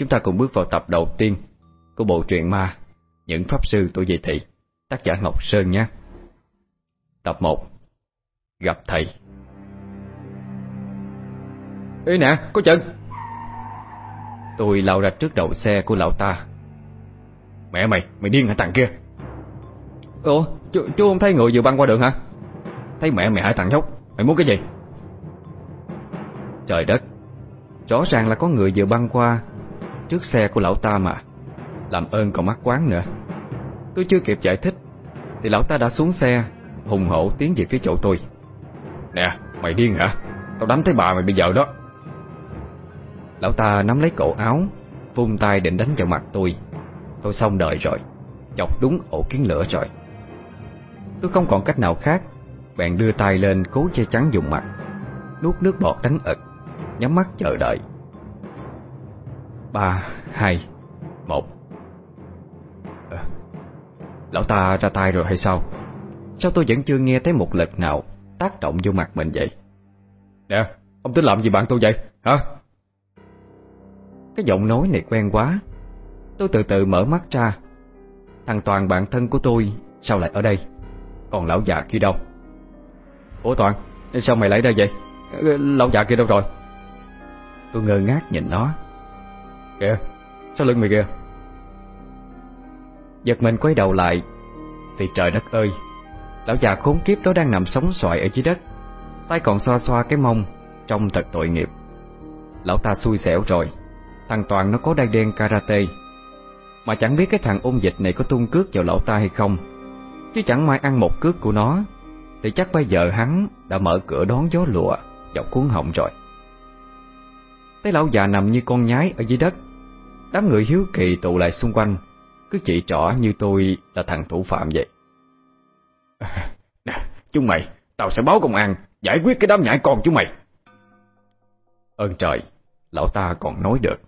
Chúng ta cùng bước vào tập đầu tiên Của bộ truyện ma Những Pháp Sư tuổi dậy thị Tác giả Ngọc Sơn nhé. Tập 1 Gặp Thầy. Ê nè, có chân Tôi lao ra trước đầu xe của lão ta. Mẹ mày, mày điên hả thằng kia? Ủa, chú, chú không thấy người vừa băng qua đường hả? Thấy mẹ mày hả thằng nhóc? Mày muốn cái gì? Trời đất Rõ ràng là có người vừa băng qua Trước xe của lão ta mà. Làm ơn còn mắc quán nữa. Tôi chưa kịp giải thích, Thì lão ta đã xuống xe, Hùng hổ tiến về phía chỗ tôi. Nè, mày điên hả? Tao đánh thấy bà mày bây giờ đó. Lão ta nắm lấy cổ áo, Vung tay định đánh vào mặt tôi. Tôi xong đợi rồi, Chọc đúng ổ kiến lửa rồi. Tôi không còn cách nào khác bạn đưa tay lên cố che chắn dùng mặt, Nuốt nước bọt đánh ực, Nhắm mắt chờ đợi. Ba, hai, một. À, Lão ta ra tay rồi hay sao? Sao tôi vẫn chưa nghe thấy một lần nào Tác động vô mặt mình vậy? Nè, ông tính làm gì bạn tôi vậy? Hả? Cái giọng nói này quen quá. Tôi từ từ mở mắt ra. Thằng Toàn bạn thân của tôi Sao lại ở đây? Còn lão già kia đâu? Ủa Toàn Sao mày lấy đây vậy? Ờ, lão già kia đâu rồi? Tôi ngơ ngác nhìn nó. Kìa. Sao lưng mày kìa. Giật mình quay đầu lại, Thì trời đất ơi, Lão già khốn kiếp đó đang nằm sóng xoài ở dưới đất, Tay còn xoa xoa cái mông, Trông thật tội nghiệp. Lão ta xui xẻo rồi, Thằng Toàn nó có đai đen karate. Mà chẳng biết cái thằng ôn dịch này có tung cước vào lão ta hay không. Chứ chẳng may ăn một cước của nó, Thì chắc bây giờ hắn đã mở cửa đón gió lụa Dọc cuốn họng rồi. Thấy lão già nằm như con nhái ở dưới đất Đám người hiếu kỳ tụ lại xung quanh Cứ chỉ trỏ như tôi là thằng thủ phạm vậy. Nè, chúng mày Tao sẽ báo công an Giải quyết cái đám nhãi con chúng mày. Ơn trời Lão ta còn nói được.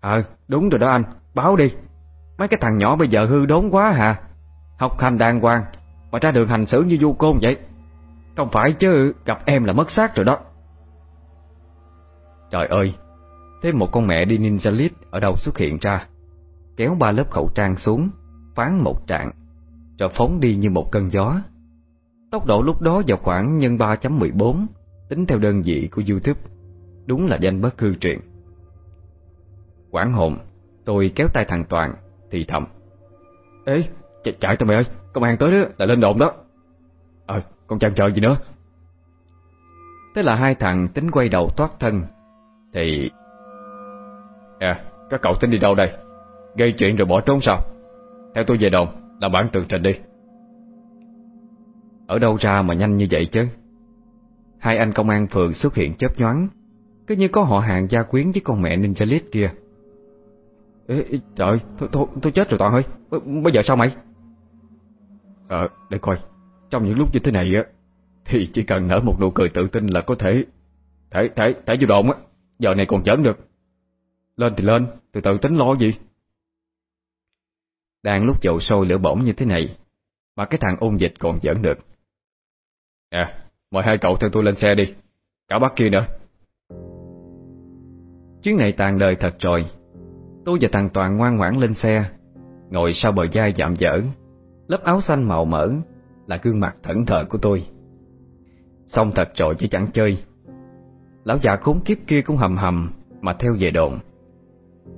Ờ đúng rồi đó anh Báo đi. Mấy cái thằng nhỏ bây giờ hư đốn quá hả Học hành đàng hoàng Mà ra đường hành xử như du côn vậy. Không phải chứ gặp em là mất xác rồi đó. Trời ơi Thêm một con mẹ đi ninja Lead Ở đâu xuất hiện ra? Kéo ba lớp khẩu trang xuống, Phán một trạng Rồi phóng đi như một cơn gió. Tốc độ lúc đó vào khoảng nhân 3.14 Tính theo đơn vị của Youtube, Đúng là danh bất hư truyền. Quảng hồn, Tôi kéo tay thằng Toàn, Thì thầm, Ê ch chạy tụi mày ơi, Công an tới đó là lên đồn đó. Ờ con chăn chờ gì nữa? Thế là hai thằng tính quay đầu thoát thân, Thì À các cậu tính đi đâu đây? Gây chuyện rồi bỏ trốn sao? Theo tôi về đồng Làm bản tường trình đi. Ở đâu ra mà nhanh như vậy chứ? Hai anh công an phường xuất hiện chớp nhoáng Cứ như có họ hàng gia quyến với con mẹ ninja lít kia. Ê, trời tôi, tôi, tôi chết rồi Toàn ơi Bây giờ sao mày? Ờ để coi Trong những lúc như thế này á Thì chỉ cần nở một nụ cười tự tin là có thể Thể thể thể vô đồn á. Giờ này còn chấn được. Lên thì lên, Từ từ tính lo gì? Đang lúc dầu sôi lửa bỏng như thế này, Mà cái thằng ôn dịch còn giỡn được. À Mời hai cậu theo tôi lên xe đi, Cả bác kia nữa. Chuyến này tàn đời thật rồi. Tôi và thằng Toàn ngoan ngoãn lên xe, Ngồi sau bờ vai dạm dở, Lớp áo xanh màu mỡ Là gương mặt thẫn thờ của tôi. Xong thật rồi chứ chẳng chơi. Lão già khốn kiếp kia cũng hầm hầm Mà theo về đồn.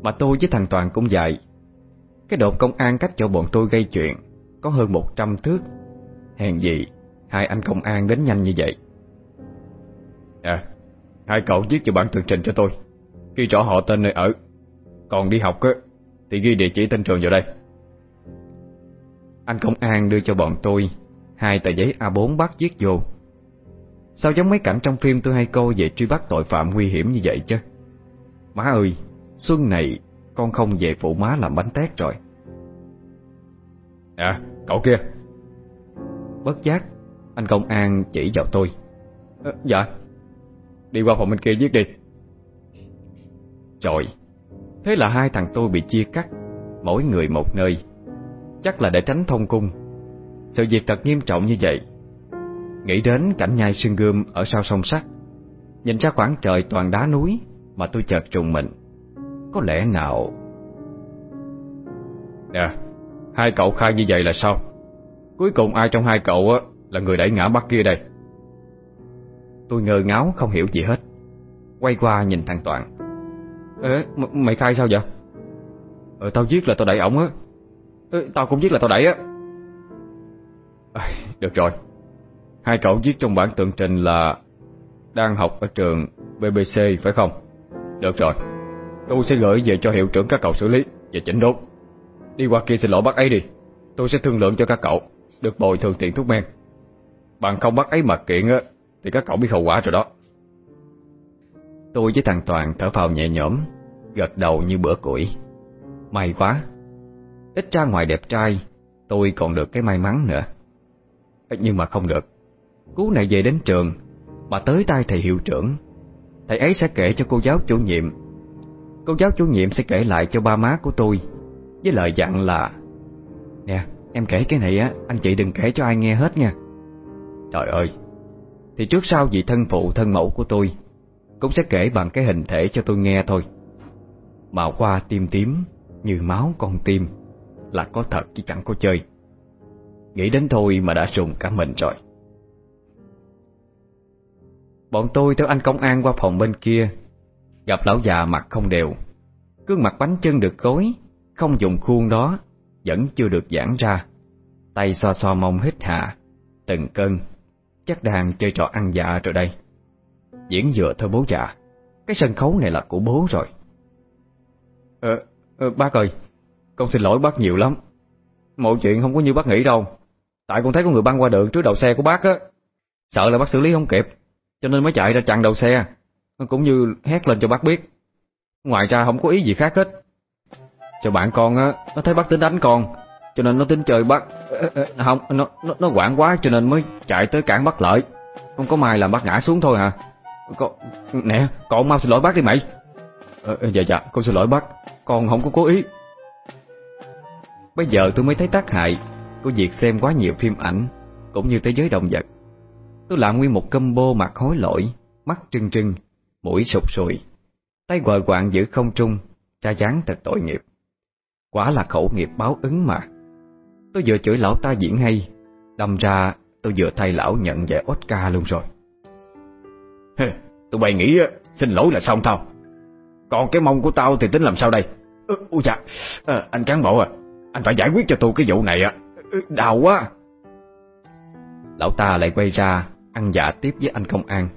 Mà tôi với thằng Toàn cũng vậy. Cái đồn công an cách cho bọn tôi gây chuyện Có hơn một trăm thước. Hèn gì Hai anh công an đến nhanh như vậy? À Hai cậu viết cho bản tường trình cho tôi. Ghi rõ họ tên nơi ở. Còn đi học á Thì ghi địa chỉ tên trường vào đây. Anh công an đưa cho bọn tôi Hai tờ giấy A4 bắt viết vô. Sao giống mấy cảnh trong phim tôi hay câu Về truy bắt tội phạm nguy hiểm như vậy chứ? Má ơi Xuân này con không về phụ má làm bánh tét rồi. À cậu kia. Bất giác Anh công an chỉ vào tôi. À, Dạ. Đi qua phòng bên kia viết đi. Trời Thế là hai thằng tôi bị chia cắt Mỗi người một nơi. Chắc là để tránh thông cung. Sự việc thật nghiêm trọng như vậy. Nghĩ đến cảnh nhai sương gươm Ở sau sông sắt Nhìn ra khoảng trời toàn đá núi Mà tôi chợt trùng mình có lẽ nào? Nè Hai cậu khai như vậy là sao? Cuối cùng ai trong hai cậu á Là người đẩy ngã bắt kia đây? Tôi ngơ ngáo không hiểu gì hết. Quay qua nhìn thằng Toàn. Ê, mày khai sao vậy? Ờ tao giết là tao đẩy ổng á. Ê, Tao cũng giết là tao đẩy á. À, Được rồi. Hai cậu viết trong bản tường trình là Đang học ở trường BBC phải không? Được rồi. Tôi sẽ gửi về cho hiệu trưởng các cậu xử lý Và chỉnh đốt Đi qua kia xin lỗi bác ấy đi. Tôi sẽ thương lượng cho các cậu, Được bồi thường tiền thuốc men. Bằng không bác ấy mà kiện á, Thì các cậu biết hậu quả rồi đó. Tôi với thằng Toàn thở phào nhẹ nhõm, Gật đầu như bữa củi. May quá, Ít ra ngoài đẹp trai, Tôi còn được cái may mắn nữa. Nhưng mà không được. Cú này về đến trường, Mà tới tay thầy hiệu trưởng, Thầy ấy sẽ kể cho cô giáo chủ nhiệm Cô giáo chủ nhiệm sẽ kể lại cho ba má của tôi, Với lời dặn là, Nè, em kể cái này á, Anh chị đừng kể cho ai nghe hết nha. Trời ơi, Thì trước sau vị thân phụ, thân mẫu của tôi Cũng sẽ kể bằng cái hình thể cho tôi nghe thôi. Màu qua tim tím Như máu con tim Là có thật chứ chẳng có chơi. Nghĩ đến thôi mà đã rùng cả mình rồi. Bọn tôi theo anh công an qua phòng bên kia Gặp lão già mặt không đều. Gương mặt bánh chân được gối Không dùng khuôn đó Vẫn chưa được giãn ra. Tay so so mông hít hạ Từng cơn, Chắc đang chơi trò ăn dạ rồi đây. Diễn dựa thôi bố già. Cái sân khấu này là của bố rồi. Ờ, ờ bác ơi Con xin lỗi bác nhiều lắm. Mọi chuyện không có như bác nghĩ đâu. Tại con thấy có người băng qua đường trước đầu xe của bác á. Sợ là bác xử lý không kịp Cho nên mới chạy ra chặn đầu xe. Cũng như hét lên cho bác biết. Ngoài ra không có ý gì khác hết. Cho bạn con á Nó thấy bác tính đánh con Cho nên nó tính chơi bác. Không, nó nó, nó quảng quá cho nên mới chạy tới cản bắt lợi Không có mai làm bác ngã xuống thôi hả? Con, Nè, con mau xin lỗi bác đi mày. Ờ, Dạ dạ, con xin lỗi bác. Con không có cố ý. Bây giờ tôi mới thấy tác hại Của việc xem quá nhiều phim ảnh Cũng như thế giới động vật. Tôi làm nguyên một combo mặt hối lỗi Mắt trưng trưng, mũi sụp sùi Tay quờ quạng giữ không trung Tra dáng thật tội nghiệp. Quả là khẩu nghiệp báo ứng mà. Tôi vừa chửi lão ta diễn hay Đâm ra tôi vừa thay lão nhận giải Oscar luôn rồi. Tụi bay nghĩ xin lỗi là xong tao Còn cái mông của tao thì tính làm sao đây? Ôi dạ à, Anh cán bộ à Anh phải giải quyết cho tôi cái vụ này à. Đau quá. Lão ta lại quay ra Ăn dạ tiếp với anh công an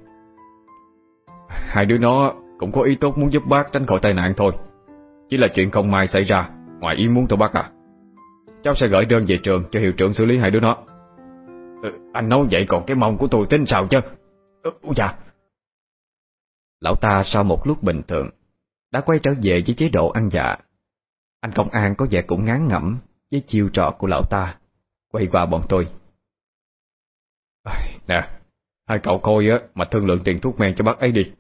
Hai đứa nó cũng có ý tốt muốn giúp bác tránh khỏi tai nạn thôi. Chỉ là chuyện không may xảy ra Ngoài ý muốn thôi bác à. Cháu sẽ gửi đơn về trường cho hiệu trưởng xử lý hai đứa nó. Ừ, Anh nói vậy còn cái mông của tôi tính sao chứ? Ừ, Dạ Lão ta sau một lúc bình thường Đã quay trở về với chế độ ăn dạ. Anh công an có vẻ cũng ngán ngẩm Với chiêu trò của lão ta Quay qua bọn tôi. Nè Hai cậu coi á mà thương lượng tiền thuốc men cho bác ấy đi.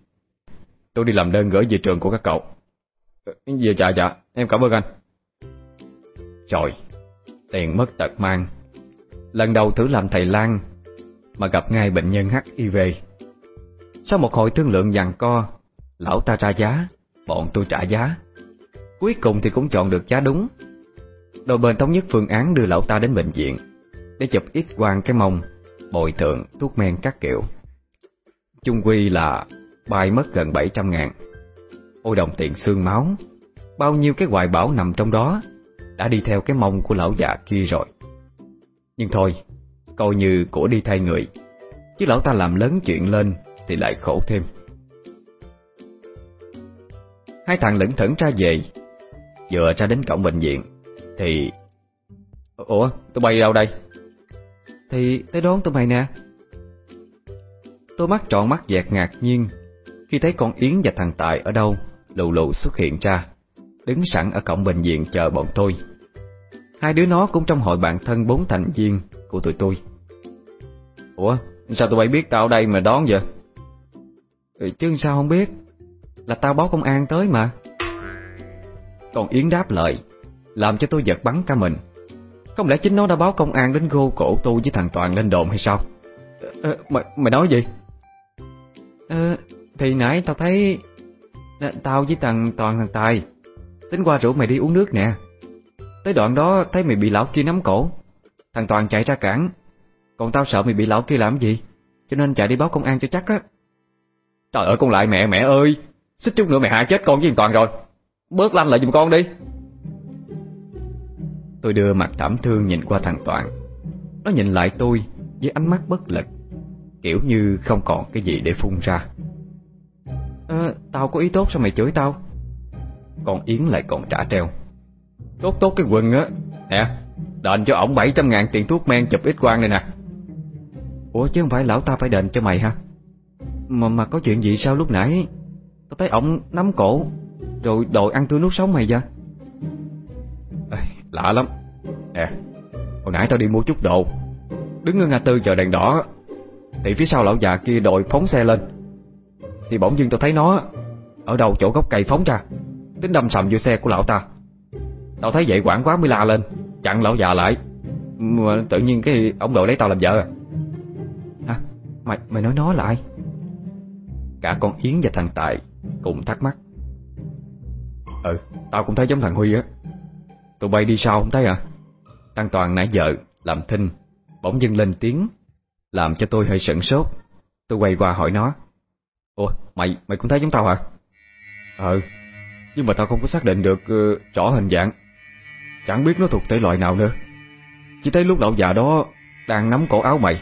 Tôi đi làm đơn gửi về trường của các cậu. Dạ dạ dạ. Em cảm ơn anh. Trời Tiền mất tật mang. Lần đầu thử làm thầy Lan Mà gặp ngay bệnh nhân HIV Sau một hồi thương lượng dằn co Lão ta ra giá Bọn tôi trả giá. Cuối cùng thì cũng chọn được giá đúng. Đôi bên thống nhất phương án đưa lão ta đến bệnh viện Để chụp ít quang cái mông Bồi thường, thuốc men các kiểu. Chung quy là Bay mất gần 700 ngàn. Ôi đồng tiền xương máu, Bao nhiêu cái hoài bảo nằm trong đó Đã đi theo cái mông của lão già kia rồi. Nhưng thôi, Coi như của đi thay người, Chứ lão ta làm lớn chuyện lên Thì lại khổ thêm. Hai thằng lững thững ra về, Vừa ra đến cổng bệnh viện, Thì, Ủa tôi bay đâu đây? Thì tới đón tụi mày nè. Tôi mắt trọn mắt dẹt ngạc nhiên khi thấy con Yến và thằng Tài ở đâu Lù lù xuất hiện ra. Đứng sẵn ở cổng bệnh viện chờ bọn tôi. Hai đứa nó cũng trong hội bạn thân bốn thành viên của tụi tôi. Ủa sao tụi bay biết tao ở đây mà đón vậy? Ừ, Chứ sao không biết? Là tao báo công an tới mà. Còn Yến đáp lời Làm cho tôi giật bắn cả mình. Không lẽ chính nó đã báo công an đến gô cổ tôi với thằng Toàn lên đồn hay sao? À, mày, mày nói gì? À, thì nãy tao thấy Tao với thằng Toàn thằng Tài, Tính qua rủ mày đi uống nước nè. Tới đoạn đó thấy mày bị lão kia nắm cổ. Thằng Toàn chạy ra cản. Còn tao sợ mày bị lão kia làm gì? Cho nên chạy đi báo công an cho chắc á. Trời ơi, con lại mẹ mẹ ơi. Xích chút nữa mày hại chết con với thằng Toàn rồi. Bớt lanh lại giùm con đi. Tôi đưa mặt thảm thương nhìn qua thằng Toàn. Nó nhìn lại tôi Với ánh mắt bất lực, Kiểu như không còn cái gì để phun ra à, Tao có ý tốt sao mày chửi tao? Còn Yến lại còn trả treo. Tốt tốt cái quần á. Nè Đền cho ổng 700 ngàn tiền thuốc men chụp ít quang này nè. Ủa chứ không phải lão ta phải đền cho mày hả? Mà mà có chuyện gì sao lúc nãy? Tao thấy ổng nắm cổ Rồi đòi ăn tươi nuốt sống mày vậy? À, Lạ lắm. Nè Hồi nãy tao đi mua chút đồ. Đứng ở ngã tư chờ đèn đỏ. Thì phía sau lão già kia đội phóng xe lên thì bỗng dưng tao thấy nó Ở đầu chỗ gốc cây phóng ra. Tính đâm sầm vô xe của lão ta. Tao thấy vậy quảng quá mới la lên. Chặn lão già lại. Mà Tự nhiên cái ông đội lấy tao làm vợ à? Hả? Mày, mày nói nó lại Cả con Yến và thằng Tài Cùng thắc mắc. Ừ, tao cũng thấy giống thằng Huy á. Tụi bay đi sao không thấy à? Thằng Toàn nãy giờ làm thinh Bỗng dưng lên tiếng Làm cho tôi hơi sửng sốt. Tôi quay qua hỏi nó. Ủa, mày mày cũng thấy giống tao hả? Ừ, nhưng mà tao không có xác định được uh, rõ hình dạng. Chẳng biết nó thuộc thể loại nào nữa. Chỉ thấy lúc lão già đó Đang nắm cổ áo mày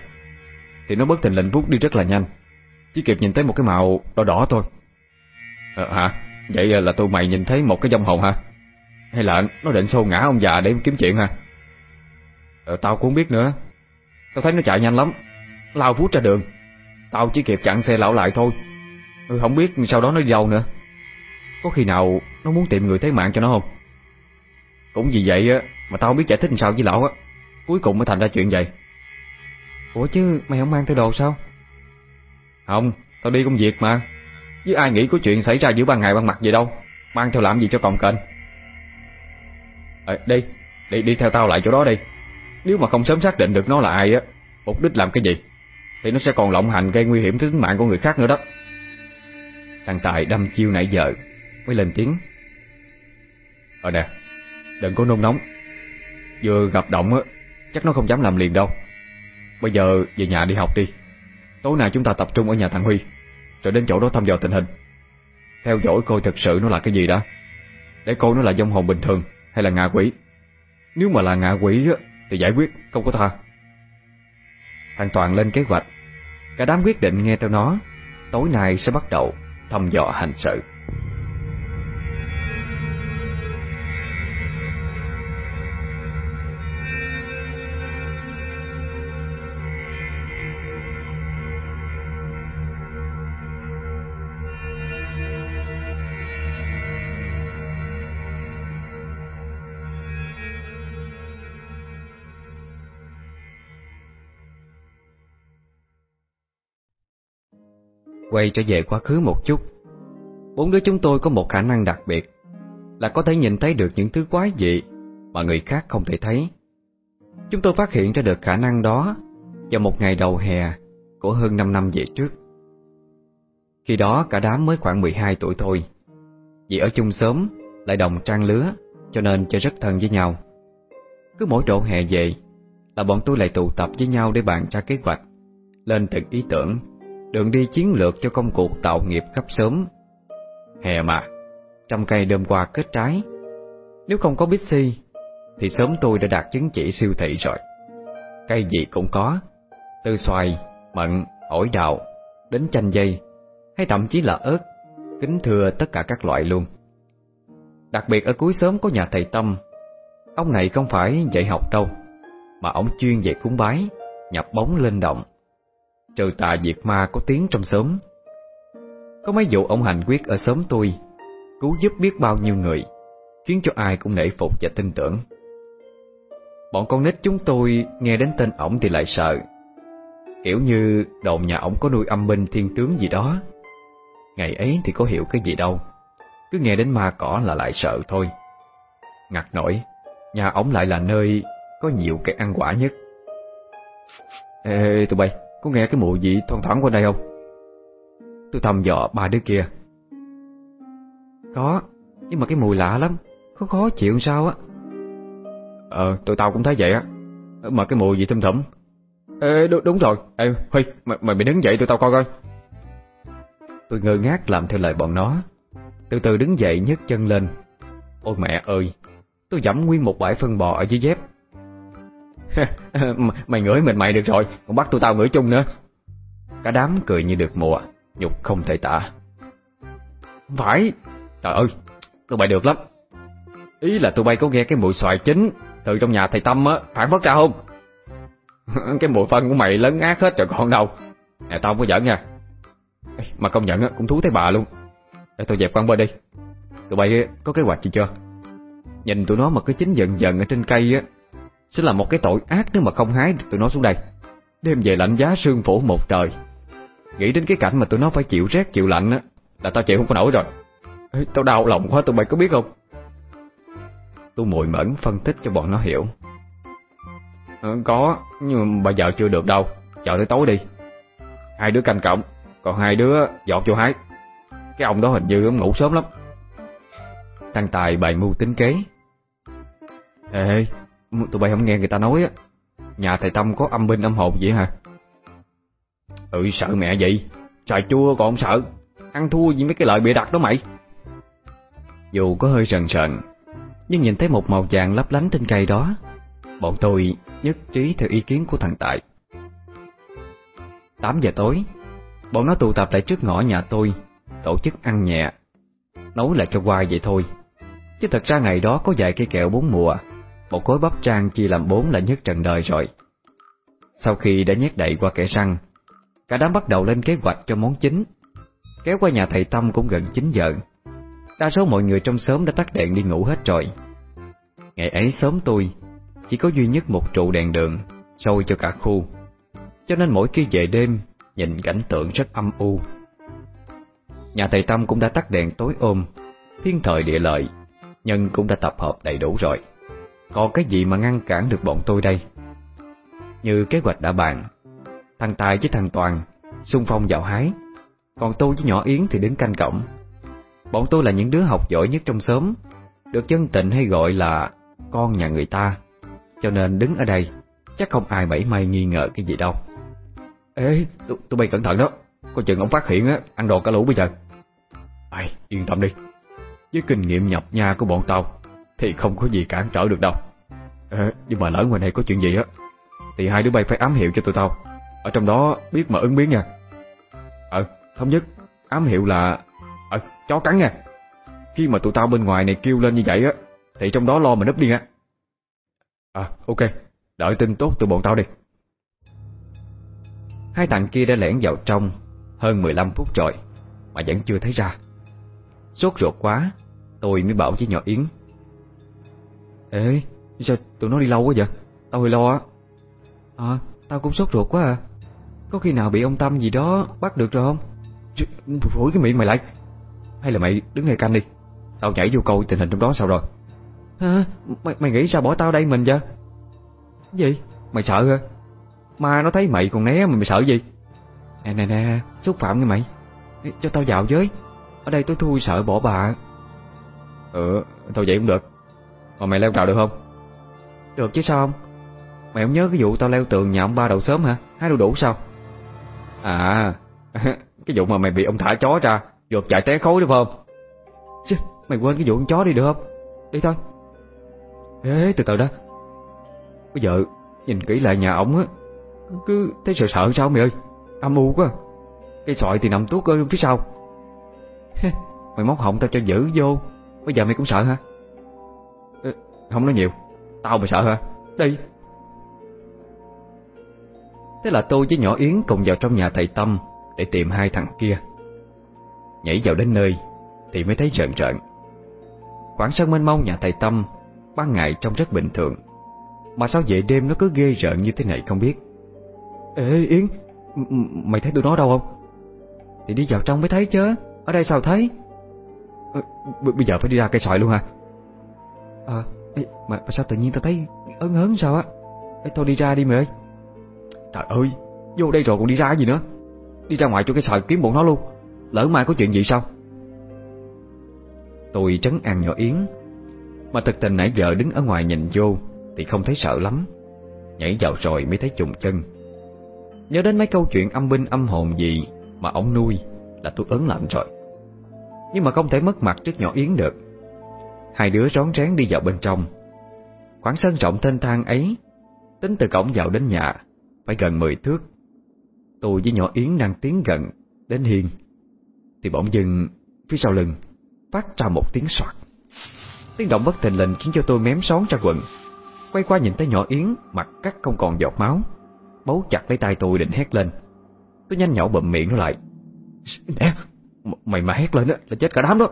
Thì nó bất tình lệnh vút đi rất là nhanh. Chỉ kịp nhìn thấy một cái màu đỏ đỏ thôi. À, Hả? Vậy là tụi mày nhìn thấy một cái dông hồng hả? Hay là nó định xô ngã ông già để kiếm chuyện hả? Ờ, tao cũng không biết nữa. Tao thấy nó chạy nhanh lắm. Lao vút ra đường. Tao chỉ kịp chặn xe lão lại thôi ừ, Không biết sau đó nó đi đâu nữa. Có khi nào nó muốn tìm người thế mạng cho nó không? Cũng vì vậy á Mà tao không biết giải thích làm sao với lão á. Cuối cùng mới thành ra chuyện vậy. Ủa chứ mày không mang theo đồ sao? Không Tao đi công việc mà. Với ai nghĩ có chuyện xảy ra giữa ban ngày ban mặt vậy đâu? Mang theo làm gì cho còn kênh à, Đi Đi đi theo tao lại chỗ đó đi. Nếu mà không sớm xác định được nó là ai á Mục đích làm cái gì Thì nó sẽ còn lộng hành gây nguy hiểm tới tính mạng của người khác nữa đó. Thằng Tài đâm chiêu nãy giờ, Mới lên tiếng. Ờ nè, Đừng có nôn nóng. Vừa gặp động á, Chắc nó không dám làm liền đâu. Bây giờ về nhà đi học đi. Tối nay chúng ta tập trung ở nhà thằng Huy, Rồi đến chỗ đó thăm dò tình hình. Theo dõi coi thật sự nó là cái gì đã. Để coi nó là dông hồn bình thường Hay là ngạ quỷ. Nếu mà là ngạ quỷ á, Thì giải quyết, không có tha. Thằng Toàn lên kế hoạch. Cả đám quyết định nghe theo nó. Tối nay sẽ bắt đầu thăm dò hành sự. Quay trở về quá khứ một chút. Bốn đứa chúng tôi có một khả năng đặc biệt, Là có thể nhìn thấy được những thứ quái dị Mà người khác không thể thấy. Chúng tôi phát hiện ra được khả năng đó Vào một ngày đầu hè Của hơn 5 năm về trước. Khi đó cả đám mới khoảng 12 tuổi thôi, Vì ở chung sớm Lại đồng trang lứa Cho nên chơi rất thân với nhau. Cứ mỗi độ hè về Là bọn tôi lại tụ tập với nhau để bàn ra kế hoạch, Lên từng ý tưởng. Đường đi chiến lược cho công cuộc tạo nghiệp khắp sớm. Hè mà Trăm cây đơm qua kết trái. Nếu không có Bixi Thì sớm tôi đã đạt chứng chỉ siêu thị rồi. Cây gì cũng có Từ xoài, mận, ổi đào Đến chanh dây Hay thậm chí là ớt Kính thưa tất cả các loại luôn. Đặc biệt ở cuối sớm có nhà thầy Tâm. Ông này không phải dạy học đâu Mà ông chuyên dạy cúng bái Nhập bóng lên động Trừ tà diệt ma có tiếng trong xóm. Có mấy vụ ông hành quyết ở xóm tôi, Cứu giúp biết bao nhiêu người, Khiến cho ai cũng nể phục và tin tưởng. Bọn con nít chúng tôi nghe đến tên ổng thì lại sợ. Kiểu như đồn nhà ổng có nuôi âm binh thiên tướng gì đó. Ngày ấy thì có hiểu cái gì đâu, Cứ nghe đến ma cỏ là lại sợ thôi. Ngặt nổi, Nhà ổng lại là nơi có nhiều cái ăn quả nhất. Ê, tụi bay có nghe cái mùi gì thoang thoảng qua đây không? Tôi thầm dò ba đứa kia. Có Nhưng mà cái mùi lạ lắm có khó chịu sao á. Ờ tụi tao cũng thấy vậy á Mà cái mùi gì thâm thẩm. Ê đúng, đúng rồi Ê Huy mày, mày, mày đứng dậy tụi tao coi coi. Tôi ngơ ngác làm theo lời bọn nó. Từ từ đứng dậy nhấc chân lên. Ôi mẹ ơi Tôi dẫm nguyên một bãi phân bò ở dưới dép. Mày ngửi mình mày được rồi Còn bắt tụi tao ngửi chung nữa. Cả đám cười như được mùa Nhục không thể tả. Không phải. Trời ơi Tụi bay được lắm. Ý là tụi bay có nghe cái mùi xoài chín Từ trong nhà thầy Tâm á Phản phất ra không? Cái mùi phân của mày lớn ác hết rồi còn đâu. Nè tao không có giỡn nha. Mà công nhận á cũng thú thấy bà luôn. Để tôi dẹp quan bên đi. Tụi bay có kế hoạch gì chưa? Nhìn tụi nó mà cứ chín dần dần ở trên cây á sẽ là một cái tội ác nếu mà không hái được tụi nó xuống đây. Đêm về lạnh giá sương phủ một trời. Nghĩ đến cái cảnh mà tụi nó phải chịu rét chịu lạnh á Là tao chịu không có nổi rồi. Ê, Tao đau lòng quá tụi mày có biết không? Tôi mùi mẫn phân tích cho bọn nó hiểu. Ờ, Có Nhưng mà bây giờ chưa được đâu. Chờ tới tối đi. Hai đứa canh cổng Còn hai đứa dọt vô hái. Cái ông đó hình như ông ngủ sớm lắm. Thằng Tài bày mưu tính kế. Ê Tụi bay không nghe người ta nói á. Nhà thầy Tâm có âm binh âm hồn vậy hả? Ừ sợ mẹ vậy. Trời chua còn không sợ. Ăn thua gì mấy cái lợi bịa đặt đó mày. Dù có hơi sần sần Nhưng nhìn thấy một màu vàng lấp lánh trên cây đó, Bọn tôi nhất trí theo ý kiến của thằng Tại 8 giờ tối, Bọn nó tụ tập lại trước ngõ nhà tôi, Tổ chức ăn nhẹ Nấu lại cho qua vậy thôi. Chứ thật ra ngày đó có vài cây kẹo bốn mùa một khối bắp trang chia làm bốn là nhất trần đời rồi. Sau khi đã nhét đậy qua kẻ răng Cả đám bắt đầu lên kế hoạch cho món chính. Kéo qua nhà thầy Tâm cũng gần 9 giờ. Đa số mọi người trong xóm đã tắt đèn đi ngủ hết rồi. Ngày ấy xóm tôi, Chỉ có duy nhất một trụ đèn đường Sôi cho cả khu. Cho nên mỗi khi về đêm, Nhìn cảnh tượng rất âm u. Nhà thầy Tâm cũng đã tắt đèn tối ôm, Thiên thời địa lợi, Nhân cũng đã tập hợp đầy đủ rồi. Còn cái gì mà ngăn cản được bọn tôi đây? Như kế hoạch đã bàn Thằng Tài với thằng Toàn xung phong dạo hái. Còn tôi với nhỏ Yến thì đứng canh cổng. Bọn tôi là những đứa học giỏi nhất trong xóm Được dân tình hay gọi là Con nhà người ta. Cho nên đứng ở đây Chắc không ai mảy may nghi ngờ cái gì đâu. Ê, tụi, bay cẩn thận đó. Coi chừng ông phát hiện á, ăn đồ cả lũ bây giờ. Ai, yên tâm đi. Với kinh nghiệm nhập nhà của bọn tao thì không có gì cản trở được đâu. À, Nhưng mà lỡ ngoài này có chuyện gì á Thì hai đứa bay phải ám hiệu cho tụi tao. Ở trong đó biết mà ứng biến nha. Ờ, thống nhất Ám hiệu là Ờ, chó cắn nha. Khi mà tụi tao bên ngoài này kêu lên như vậy á Thì trong đó lo mà nấp đi nha. À, ok Đợi tin tốt từ bọn tao đi. Hai thằng kia đã lẻn vào trong Hơn 15 phút rồi Mà vẫn chưa thấy ra. Sốt ruột quá Tôi mới bảo với nhỏ Yến Ê sao tụi nó đi lâu quá vậy? Tao hơi lo á. À tao cũng sốt ruột quá à. Có khi nào bị ông Tâm gì đó bắt được rồi không? Phủi cái miệng mày lại. Hay là mày đứng này canh đi. Tao nhảy vô câu tình hình trong đó sao rồi. Hả? Mày, mày nghĩ sao bỏ tao đây mình vậy? Gì? Mày sợ hả? Ma nó thấy mày còn né mày, mày sợ gì? Nè nè nè Xúc phạm nghe mày. Cho tao vào với. Ở đây tôi thui sợ bỏ bà. Ừ tao vậy cũng được. Mà mày leo trào được không? Được chứ sao không? Mày không nhớ cái vụ tao leo tường nhà ông ba đầu sớm hả? Hái đu đủ sao? À Cái vụ mà mày bị ông thả chó ra Vượt chạy té khối đúng không? Chứ, Mày quên cái vụ con chó đi được không? Đi thôi. Ê từ từ đó. Bây giờ nhìn kỹ lại nhà ổng á Cứ thấy sợ sợ sao mày ơi? Âm u quá. Cây sọi thì nằm tuốt ở phía sau. Mày móc họng tao cho giữ vô. Bây giờ mày cũng sợ hả Không nói nhiều. Tao mày sợ hả? Đi Thế là tôi với nhỏ Yến cùng vào trong nhà thầy Tâm Để tìm hai thằng kia. Nhảy vào đến nơi Thì mới thấy rợn rợn. Khoảng sân mênh mông nhà thầy Tâm Ban ngày trông rất bình thường. Mà sao về đêm nó cứ ghê rợn như thế này không biết? Ê Yến Mày thấy tụi nó đâu không? Thì đi vào trong mới thấy chứ. Ở đây sao thấy? À, Bây giờ phải đi ra cây sỏi luôn hả? À mà, mà sao tự nhiên tao thấy ớn hớn sao á? Ê, Thôi đi ra đi mày ơi. Trời ơi Vô đây rồi còn đi ra gì nữa? Đi ra ngoài cho cái sợi kiếm bọn nó luôn. Lỡ mai có chuyện gì sao? Tôi trấn an nhỏ Yến Mà thực tình nãy giờ đứng ở ngoài nhìn vô Thì không thấy sợ lắm. Nhảy vào rồi mới thấy trùng chân. Nhớ đến mấy câu chuyện âm binh âm hồn gì Mà ông nuôi Là tôi ớn lạnh rồi. Nhưng mà không thể mất mặt trước nhỏ Yến được. Hai đứa rón rén đi vào bên trong. Khoảng sân rộng thênh thang ấy Tính từ cổng vào đến nhà Phải gần 10 thước. Tôi với nhỏ Yến đang tiến gần Đến hiên Thì bỗng dưng phía sau lưng Phát ra một tiếng soạt. Tiếng động bất thình lình khiến cho tôi mém xón ra quần. Quay qua nhìn thấy nhỏ Yến Mặt cắt không còn giọt máu Bấu chặt lấy tay tôi định hét lên. Tôi nhanh nhỏ bậm miệng nó lại. Nè Mày mà hét lên đó, là chết cả đám đó.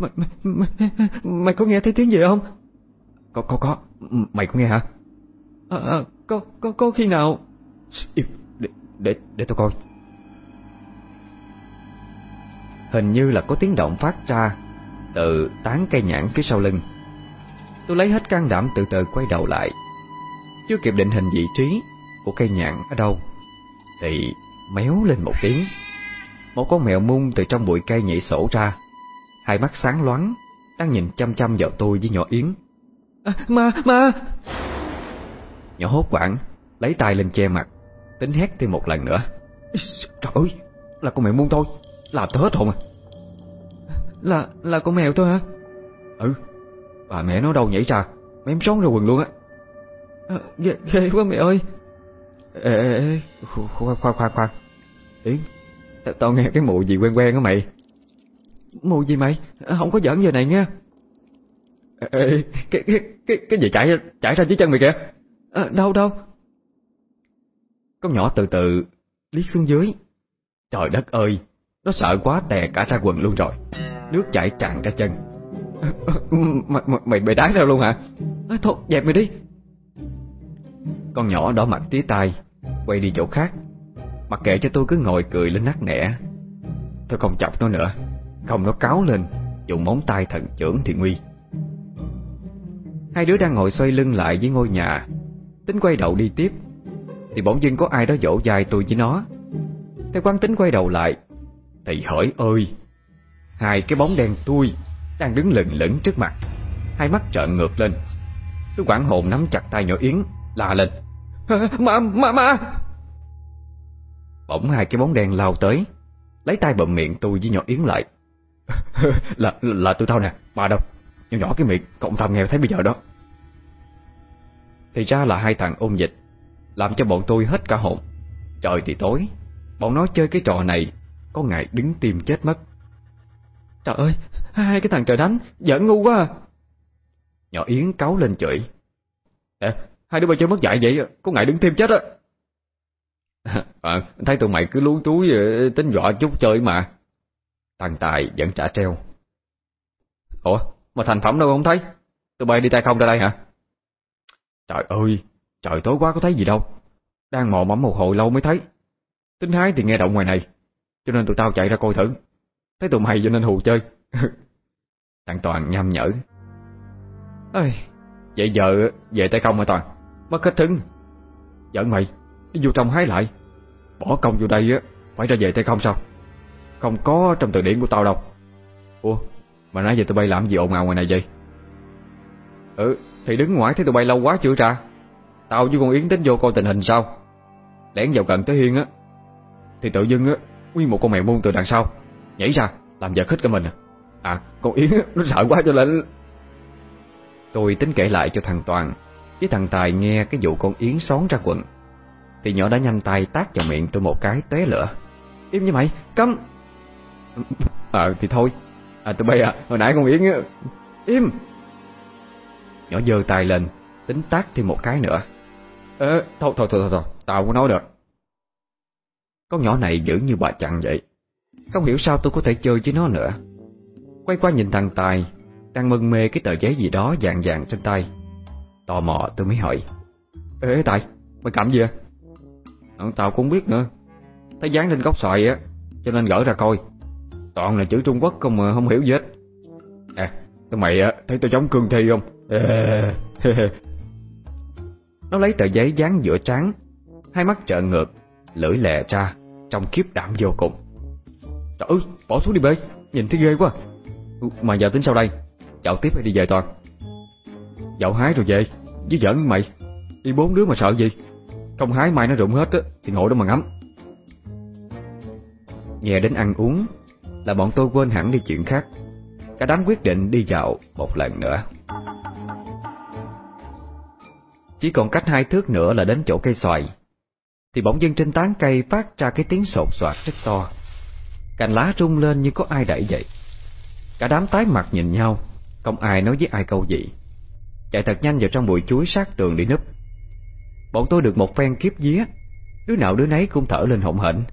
Mày, mày, mày, mày có nghe thấy tiếng gì không? Có có có. Mày có nghe hả? À, à, có, có, có khi nào? Im. Để, để, để tôi coi. Hình như là có tiếng động phát ra Từ tán cây nhãn phía sau lưng. Tôi lấy hết can đảm từ từ quay đầu lại. Chưa kịp định hình vị trí Của cây nhãn ở đâu Thì méo lên một tiếng. Một con mèo mung từ trong bụi cây nhảy sổ ra Hai mắt sáng loáng Đang nhìn chăm chăm vào tôi với nhỏ Yến. À, Ma, ma Nhỏ hốt quảng Lấy tay lên che mặt Tính hét thêm một lần nữa. Trời ơi, là con mèo muôn thôi Làm tôi hết hồn à. Là, là con mèo thôi hả? Ừ Bà mẹ nó đâu nhảy ra Mém sóng ra quần luôn á. À, ghê, ghê quá mẹ ơi. Ê, ê, ê khoan, khoan, khoan, Yến Tao nghe cái mùi gì quen quen á mày Mùi gì mày? Không có giỡn giờ này nha. Ê, cái, cái, cái, cái gì chảy chảy ra dưới chân mày kìa? À, Đâu đâu? Con nhỏ từ từ liếc xuống dưới. Trời đất ơi Nó sợ quá tè cả ra quần luôn rồi. Nước chảy tràn ra chân. Mày, mày, mày đái ra luôn hả? À, Thôi dẹp mày đi. Con nhỏ đỏ mặt tía tai Quay đi chỗ khác. Mặc kệ cho tôi cứ ngồi cười lên nắc nẻ. Tôi không chọc nó nữa không nó cáo lên Dùng móng tay thần trưởng thì nguy. Hai đứa đang ngồi xoay lưng lại với ngôi nhà. Tính quay đầu đi tiếp Thì bỗng dưng có ai đó dỗ dài tôi với nó. Theo quán tính quay đầu lại Thì hỏi ơi! Hai cái bóng đen tôi Đang đứng lừng lửng trước mặt. Hai mắt trợn ngược lên. Tôi quảng hồn nắm chặt tay nhỏ Yến La lên Ma, ma, ma Bỗng hai cái bóng đen lao tới Lấy tay bậm miệng tôi với nhỏ Yến lại. Là là tôi tao nè Bà đâu. Nhỏ nhỏ cái miệng Cộng thầm nghèo thấy bây giờ đó. Thì ra là hai thằng ôn dịch Làm cho bọn tôi hết cả hồn. Trời thì tối Bọn nó chơi cái trò này Có ngày đứng tìm chết mất. Trời ơi Hai cái thằng trời đánh Giỡn ngu quá à. Nhỏ Yến cáu lên chửi. Ê, hai đứa bay chơi mất dạy vậy Có ngày đứng thêm chết á. À, Thấy tụi mày cứ lú túi ờ, Tính dọa chút chơi mà. Thằng Tài vẫn trả treo. Ủa mà thành phẩm đâu không thấy? Tụi bay đi tay không ra đây hả? Trời ơi Trời tối quá có thấy gì đâu. Đang mò mẫm một hồi lâu mới thấy. Tính hái thì nghe động ngoài này Cho nên tụi tao chạy ra coi thử. Thấy tụi mày cho nên hù chơi. Thằng Toàn nhăm nhở. Ơi, Vậy giờ về tay không hả Toàn? Mất hết trứng Giận mày Đi vô trong hái lại. Bỏ công vô đây á Phải ra về tay không sao? Không có trong từ điển của tao đâu. Ủa Mà nãy giờ tụi bay làm gì ồn ào ngoài này vậy? Ừ Thì đứng ngoài thấy tụi bay lâu quá chưa ra? Tao với con Yến tính vô coi tình hình sao? Lén vào gần tới Hiên á Thì tự dưng á Nguyên một con mèo muôn từ đằng sau Nhảy ra làm giật khích cả mình. À À con Yến nó sợ quá cho nên Tôi tính kể lại cho thằng Toàn Với thằng Tài nghe cái vụ con Yến xón ra quần Thì nhỏ đã nhanh tay tát vào miệng tôi một cái té lửa. Im như mày, cấm Ờ thì thôi. À tụi bay à, hồi nãy con Yến Im. Nhỏ giơ tay lên Tính tác thêm một cái nữa. Ờ, thôi, thôi, thôi, thôi, thôi, tao không nói được Con nhỏ này giữ như bà chặn vậy. Không hiểu sao tôi có thể chơi với nó nữa. Quay qua nhìn thằng Tài Đang mân mê cái tờ giấy gì đó dạng dạng trên tay. Tò mò tôi mới hỏi. Ê Tài, mày cầm gì à? Tao cũng biết nữa. Thấy dán lên góc xoài á Cho nên gỡ ra coi. Toàn là chữ Trung Quốc không mà không hiểu gì hết À, tụi mày á, thấy tôi giống cương thi không? À, Nó lấy tờ giấy dán giữa trán Hai mắt trợn ngược Lưỡi lè ra Trong khiếp đảm vô cùng Trời ơi, bỏ xuống đi bê Nhìn thấy ghê quá ừ, Mà giờ tính sao đây? Dạo tiếp hay đi về Toàn? Dạo hái rồi về chứ giỡn mày Đi bốn đứa mà sợ gì Không hái mai nó rụng hết á Thì ngồi đó mà ngắm Nghe đến ăn uống là bọn tôi quên hẳn đi chuyện khác. Cả đám quyết định đi dạo một lần nữa. Chỉ còn cách hai thước nữa là đến chỗ cây xoài, Thì bỗng dưng trên tán cây phát ra cái tiếng sột soạt rất to. Cành lá rung lên như có ai đẩy vậy. Cả đám tái mặt nhìn nhau, Không ai nói với ai câu gì. Chạy thật nhanh vào trong bụi chuối sát tường để núp. Bọn tôi được một phen kiếp vía, Đứa nào đứa nấy cũng thở lên hổn hển.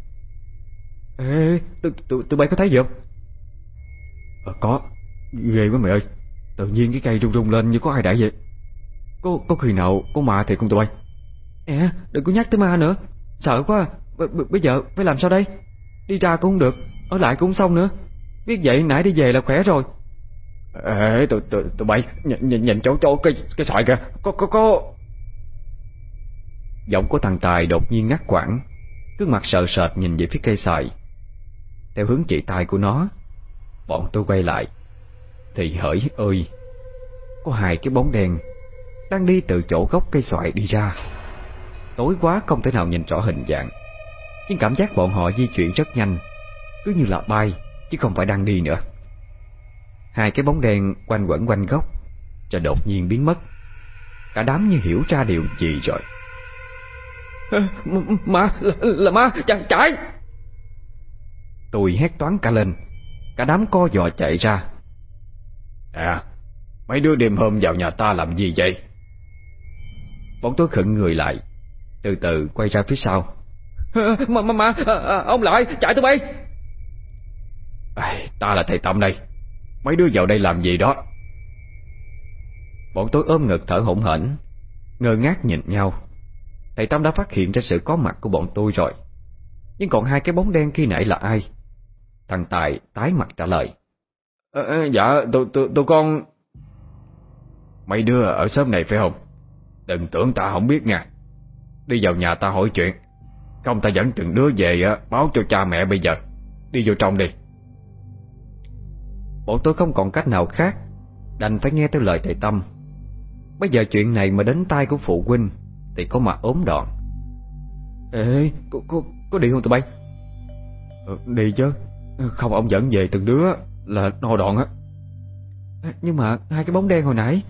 Ê, tụi, bay có thấy gì không? Ờ, có, ghê quá mày ơi. Tự nhiên cái cây rung rung lên như có ai đẩy vậy. Có, có khi nào có ma thiệt không tụi bay? Nè, đừng có nhắc tới ma nữa. Sợ quá, B bây giờ phải làm sao đây? Đi ra cũng không được, ở lại cũng xong nữa. Biết vậy nãy đi về là khỏe rồi. Ê, tụi, tụi, tụi bay, nhìn, nhìn, nhìn chỗ chỗ cái, cái sợi kìa. Có, có, có. Giọng của thằng Tài đột nhiên ngắt quãng. Cứ mặt sợ sệt nhìn về phía cây sợi theo hướng chỉ tay của nó Bọn tôi quay lại. Thì hỡi ơi Có hai cái bóng đen Đang đi từ chỗ gốc cây xoài đi ra. Tối quá không thể nào nhìn rõ hình dạng. Nhưng cảm giác bọn họ di chuyển rất nhanh Cứ như là bay Chứ không phải đang đi nữa. Hai cái bóng đen quanh quẩn quanh gốc Rồi đột nhiên biến mất. Cả đám như hiểu ra điều gì rồi. Ma, là, là ma, chàng chạy Tôi hét toán cả lên. Cả đám co giò chạy ra. À, mấy đứa đêm hôm vào nhà ta làm gì vậy? Bọn tôi khựng người lại Từ từ quay ra phía sau. Mà, mà, mà, ông lại, chạy tôi bay. À, Ta là thầy Tâm đây. Mấy đứa vào đây làm gì đó? Bọn tôi ôm ngực thở hổn hển Ngơ ngác nhìn nhau. Thầy Tâm đã phát hiện ra sự có mặt của bọn tôi rồi. Nhưng còn hai cái bóng đen khi nãy là ai Thằng Tài tái mặt trả lời. À, Dạ tụi, tụi, tụi con Mấy đứa ở xóm này phải không? Đừng tưởng ta không biết nha. Đi vào nhà ta hỏi chuyện. Không ta dẫn từng đứa về Báo cho cha mẹ bây giờ. Đi vô trong đi. Bọn tôi không còn cách nào khác Đành phải nghe theo lời thầy Tâm. Bây giờ chuyện này mà đến tay của phụ huynh Thì có mà ốm đòn. Ê, có, có, có đi không tụi bay? Ừ, đi chứ Không ông dẫn về từng đứa Là no đòn á. Nhưng mà hai cái bóng đen hồi nãy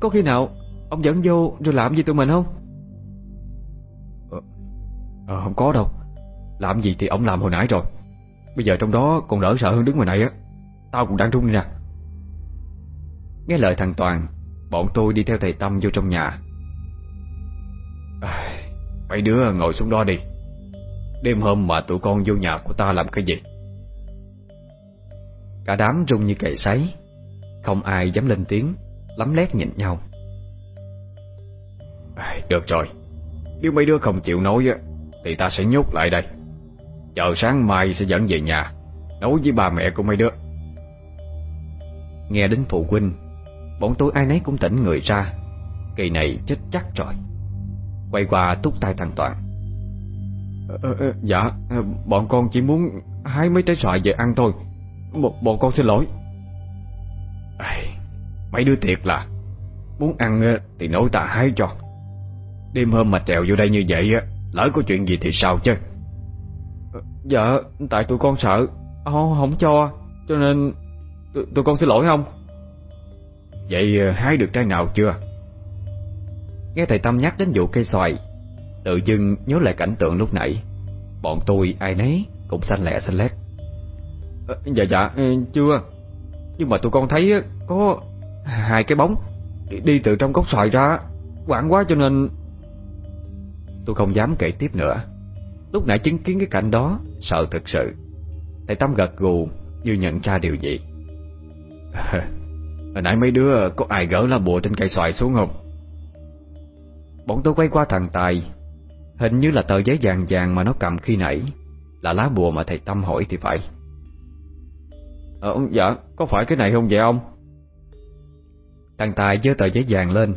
Có khi nào ông dẫn vô rồi làm gì tụi mình không? Ờ, à, không có đâu. Làm gì thì ông làm hồi nãy rồi. Bây giờ trong đó còn đỡ sợ hơn đứng ngoài này á. Tao cũng đang run đi nè. Nghe lời thằng Toàn Bọn tôi đi theo thầy Tâm vô trong nhà. À, Mấy đứa ngồi xuống đó đi. Đêm hôm mà tụi con vô nhà của ta làm cái gì Cả đám rung như cày sấy. Không ai dám lên tiếng Lắm lét nhìn nhau. À, Được rồi. Nếu mấy đứa không chịu nói á Thì ta sẽ nhốt lại đây. Chờ sáng mai sẽ dẫn về nhà Nói với ba mẹ của mấy đứa. Nghe đến phụ huynh Bọn tôi ai nấy cũng tỉnh người ra. Kỳ này chết chắc rồi. Quay qua túc tay thằng Toàn. Ờ, ờ, Dạ Bọn con chỉ muốn hái mấy trái xoài về ăn thôi B Bọn con xin lỗi. À, Mấy đứa thiệt là. Muốn ăn thì nói ta hái cho. Đêm hôm mà trèo vô đây như vậy Lỡ có chuyện gì thì sao chứ? Dạ Tại tụi con sợ. Không, không cho Cho nên tụi, tụi con xin lỗi không? Vậy hái được trái nào chưa? Nghe thầy Tâm nhắc đến vụ cây xoài Tự dưng nhớ lại cảnh tượng lúc nãy. Bọn tôi ai nấy cũng xanh lẹ xanh lét à, Dạ dạ ừ, chưa. Nhưng mà tụi con thấy có hai cái bóng đi, đi từ trong gốc xoài ra Quảng quá cho nên Tôi không dám kể tiếp nữa. Lúc nãy chứng kiến cái cảnh đó Sợ thật sự. Thầy Tâm gật gù như nhận ra điều gì. Hồi nãy mấy đứa có ai gỡ lá bùa trên cây xoài xuống không? Bọn tôi quay qua thằng Tài Hình như là tờ giấy vàng vàng mà nó cầm khi nãy Là lá bùa mà thầy Tâm hỏi thì phải. Ờ, dạ, có phải cái này không vậy ông? Thằng Tài giơ tờ giấy vàng lên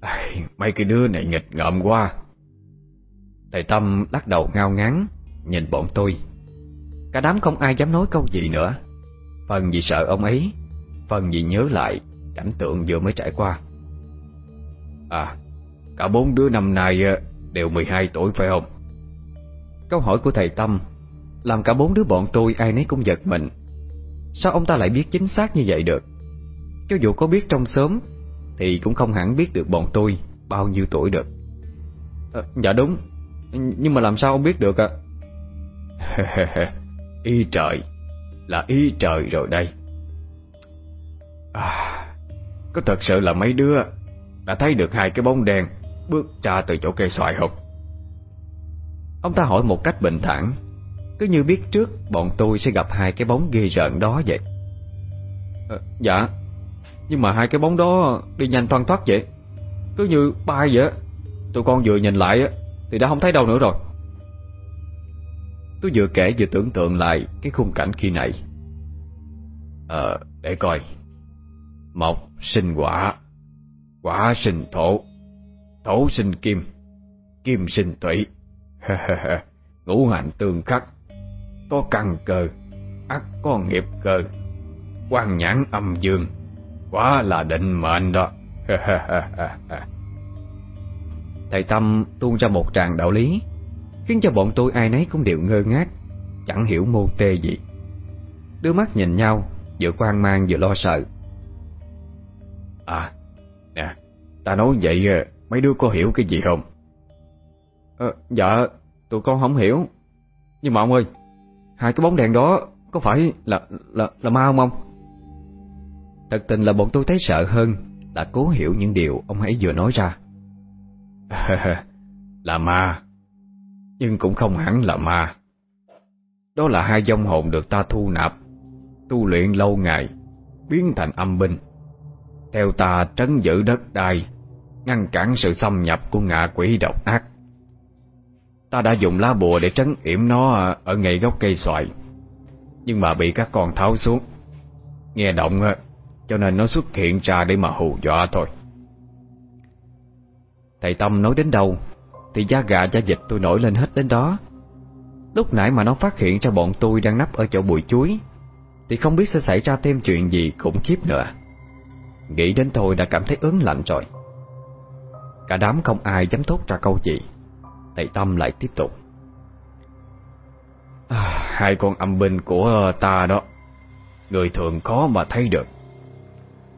à, Mấy cái đứa này nghịch ngợm quá Thầy Tâm lắc đầu ngao ngán Nhìn bọn tôi Cả đám không ai dám nói câu gì nữa Phần vì sợ ông ấy Phần vì nhớ lại cảnh tượng vừa mới trải qua. À, cả bốn đứa năm nay ờ, đều 12 tuổi phải không? Câu hỏi của thầy Tâm làm cả bốn đứa bọn tôi ai nấy cũng giật mình. Sao ông ta lại biết chính xác như vậy được? Cho dù có biết trong sớm thì cũng không hẳn biết được bọn tôi bao nhiêu tuổi được. À, dạ đúng, nhưng mà làm sao ông biết được ạ? À? ý trời, là ý trời rồi đây. À, có thật sự là mấy đứa đã thấy được hai cái bóng đen bước ra từ chỗ cây xoài không? Ông ta hỏi một cách bình thản, cứ như biết trước bọn tôi sẽ gặp hai cái bóng ghê rợn đó vậy. À, dạ, nhưng mà hai cái bóng đó đi nhanh toan thoát vậy, cứ như bay vậy. Tụi con vừa nhìn lại thì đã không thấy đâu nữa rồi. Tôi vừa kể vừa tưởng tượng lại cái khung cảnh khi nãy. Ờ, để coi. Mộc sinh quả, quả sinh thổ, thổ sinh kim, kim sinh thủy. Ngũ hành tương khắc, có căn cơ, ắt có nghiệp cơ, quan nhãn âm dương, quá là định mệnh đó. Thầy Tâm tuôn ra một tràng đạo lý, khiến cho bọn tôi ai nấy cũng đều ngơ ngác, chẳng hiểu mô tê gì. Đưa mắt nhìn nhau, vừa quan mang vừa lo sợ. À, nè, ta nói vậy ờ, mấy đứa có hiểu cái gì không? À, dạ, tụi con không hiểu. Nhưng mà ông ơi, hai cái bóng đèn đó có phải là là là ma không ông? Thật tình là bọn tôi thấy sợ hơn là cố hiểu những điều ông ấy vừa nói ra. là ma, nhưng cũng không hẳn là ma. Đó là hai dòng hồn được ta thu nạp, tu luyện lâu ngày, biến thành âm binh. Theo ta trấn giữ đất đai, ngăn cản sự xâm nhập của ngạ quỷ độc ác. Ta đã dùng lá bùa để trấn yểm nó ở ngay gốc cây xoài, nhưng mà bị các con tháo xuống. Nghe động cho nên nó xuất hiện ra để mà hù dọa thôi. Thầy Tâm nói đến đâu Thì da gà da dịch tôi nổi lên hết đến đó. Lúc nãy mà nó phát hiện ra bọn tôi đang nấp ở chỗ bụi chuối Thì không biết sẽ xảy ra thêm chuyện gì khủng khiếp nữa. Nghĩ đến thôi đã cảm thấy ớn lạnh rồi. Cả đám không ai dám thốt ra câu gì. Thầy Tâm lại tiếp tục à, Hai con âm binh của ờ, ta đó Người thường khó mà thấy được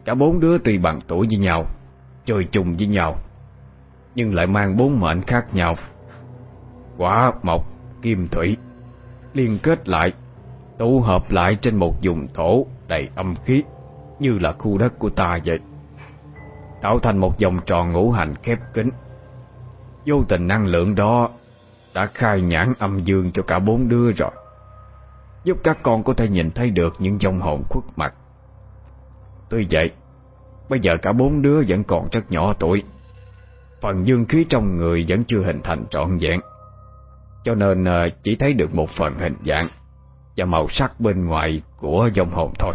Cả bốn đứa tuy bằng tuổi với nhau Chơi chung với nhau nhưng lại mang bốn mệnh khác nhau. Quả mộc, kim thủy, liên kết lại, tụ hợp lại trên một vùng thổ đầy âm khí, như là khu đất của ta vậy. Tạo thành một vòng tròn ngũ hành khép kín. Vô tình năng lượng đó đã khai nhãn âm dương cho cả bốn đứa rồi. Giúp các con có thể nhìn thấy được những dòng hồn khuất mặt. Tuy vậy, bây giờ cả bốn đứa vẫn còn rất nhỏ tuổi. Phần dương khí trong người vẫn chưa hình thành trọn vẹn Cho nên ờ, chỉ thấy được một phần hình dạng Và màu sắc bên ngoài của dòng hồn thôi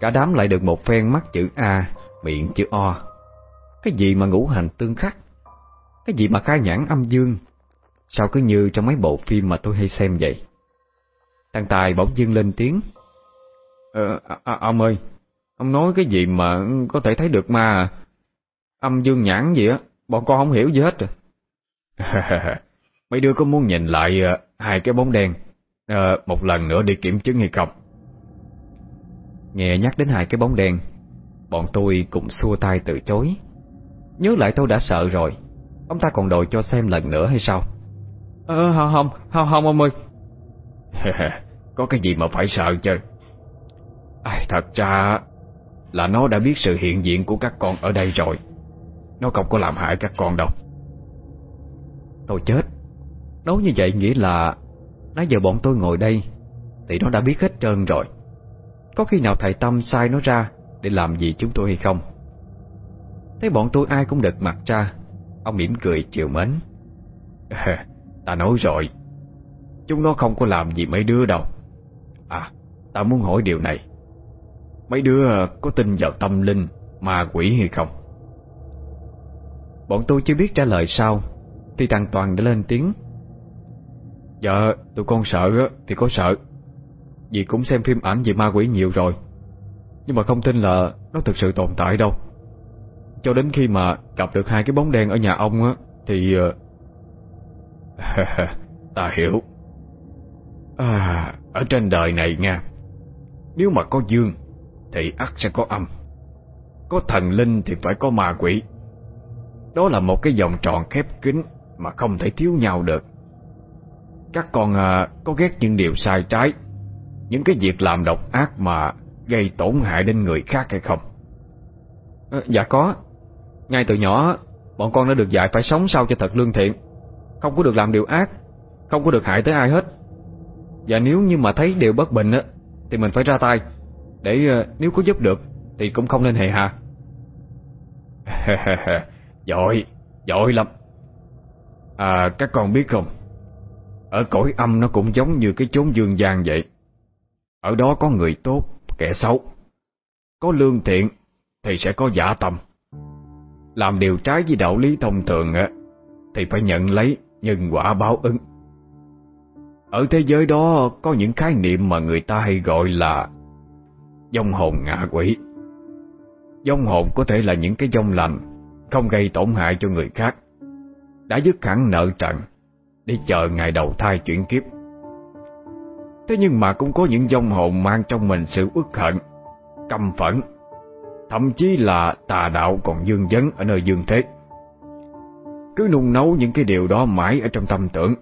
Cả đám lại được một phen mắt chữ A Miệng chữ O cái gì mà ngũ hành tương khắc Cái gì mà khai nhãn âm dương Sao cứ như trong mấy bộ phim mà tôi hay xem vậy Thằng Tài bỗng dưng lên tiếng Ờ, à, à, ông ơi Ông nói cái gì mà có thể thấy được ma à Âm dương nhãn gì á, bọn con không hiểu gì hết rồi. Mấy đứa có muốn nhìn lại uh, hai cái bóng đen uh, một lần nữa đi kiểm chứng hay không? Nghe nhắc đến hai cái bóng đen, bọn tôi cũng xua tay từ chối. Nhớ lại tôi đã sợ rồi, ông ta còn đòi cho xem lần nữa hay sao? Ờ, không, không, không, không ông ơi. có cái gì mà phải sợ chứ? À, thật ra là nó đã biết sự hiện diện của các con ở đây rồi. Nó không có làm hại các con đâu Tôi chết Nói như vậy nghĩa là Nãy giờ bọn tôi ngồi đây Thì nó đã biết hết trơn rồi Có khi nào thầy Tâm sai nó ra Để làm gì chúng tôi hay không Thấy bọn tôi ai cũng đợt mặt ra, Ông mỉm cười chiều mến. Ta nói rồi, Chúng nó không có làm gì mấy đứa đâu. À Ta muốn hỏi điều này. Mấy đứa ờ, có tin vào tâm linh, Ma quỷ hay không? Bọn tôi chưa biết trả lời sao, Thì thằng Toàn đã lên tiếng. Dạ tụi con sợ thì có sợ. Vì cũng xem phim ảnh về ma quỷ nhiều rồi. Nhưng mà không tin là Nó thực sự tồn tại đâu. Cho đến khi mà gặp được hai cái bóng đen ở nhà ông á Thì ờ, Ta hiểu. À, Ở trên đời này nha Nếu mà có dương Thì ắt sẽ có âm Có thần linh thì phải có ma quỷ. Đó là một cái vòng tròn khép kín Mà không thể thiếu nhau được. Các con à, có ghét những điều sai trái Những cái việc làm độc ác mà Gây tổn hại đến người khác hay không? À, Dạ có. Ngay từ nhỏ, Bọn con đã được dạy phải sống sao cho thật lương thiện. Không có được làm điều ác, Không có được hại tới ai hết. Và nếu như mà thấy điều bất bình á, Thì mình phải ra tay. Để ờ, nếu có giúp được, Thì cũng không nên hề hà. Giỏi Giỏi lắm. À các con biết không? Ở cõi âm nó cũng giống như cái chốn dương gian vậy. Ở đó có người tốt, Kẻ xấu. Có lương thiện Thì sẽ có giả tâm. Làm điều trái với đạo lý thông thường á, Thì phải nhận lấy nhân quả báo ứng. Ở thế giới đó, Có những khái niệm mà người ta hay gọi là Dông hồn ngạ quỷ. Dông hồn có thể là những cái dông lành, Không gây tổn hại cho người khác, Đã dứt hẳn nợ trần Để chờ ngày đầu thai chuyển kiếp. Thế nhưng mà cũng có những dông hồn mang trong mình sự uất hận, Căm phẫn Thậm chí là tà đạo còn dương vấn ở nơi dương thế. Cứ nung nấu những cái điều đó mãi ở trong tâm tưởng,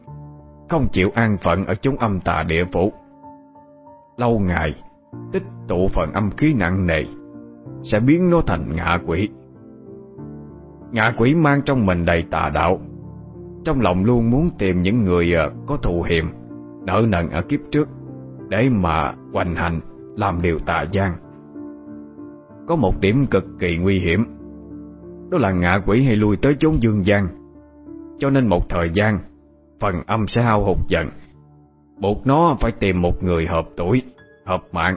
Không chịu an phận ở chúng âm tà địa phủ. Lâu ngày, Tích tụ phần âm khí nặng nề, Sẽ biến nó thành ngạ quỷ. Ngạ quỷ mang trong mình đầy tà đạo, Trong lòng luôn muốn tìm những người ờ, có thù hiểm Nợ nần ở kiếp trước, Để mà hoành hành, Làm điều tà gian. Có một điểm cực kỳ nguy hiểm. Đó là ngạ quỷ hay lui tới chốn dương gian. Cho nên một thời gian, Phần âm sẽ hao hụt dần. Buộc nó phải tìm một người hợp tuổi, Hợp mạng,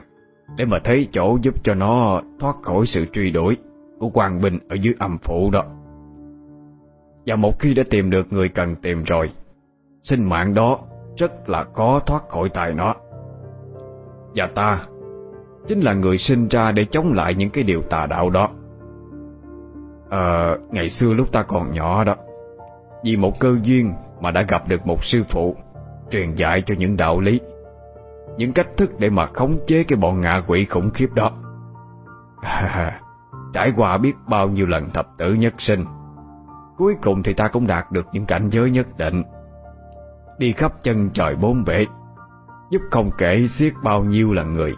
Để mà thấy chỗ giúp cho nó Thoát khỏi sự truy đuổi Của quan binh ở dưới âm phủ đó. Và một khi đã tìm được người cần tìm rồi, Sinh mạng đó Rất là khó thoát khỏi tay nó. Và ta Chính là người sinh ra để chống lại những cái điều tà đạo đó. Ờ, ngày xưa lúc ta còn nhỏ đó Vì một cơ duyên mà đã gặp được một sư phụ Truyền dạy cho những đạo lý Những cách thức để mà khống chế cái bọn ngạ quỷ khủng khiếp đó. Trải qua biết bao nhiêu lần thập tử nhất sinh Cuối cùng thì ta cũng đạt được những cảnh giới nhất định. Đi khắp chân trời bốn bể Giúp không kể xiết bao nhiêu là người.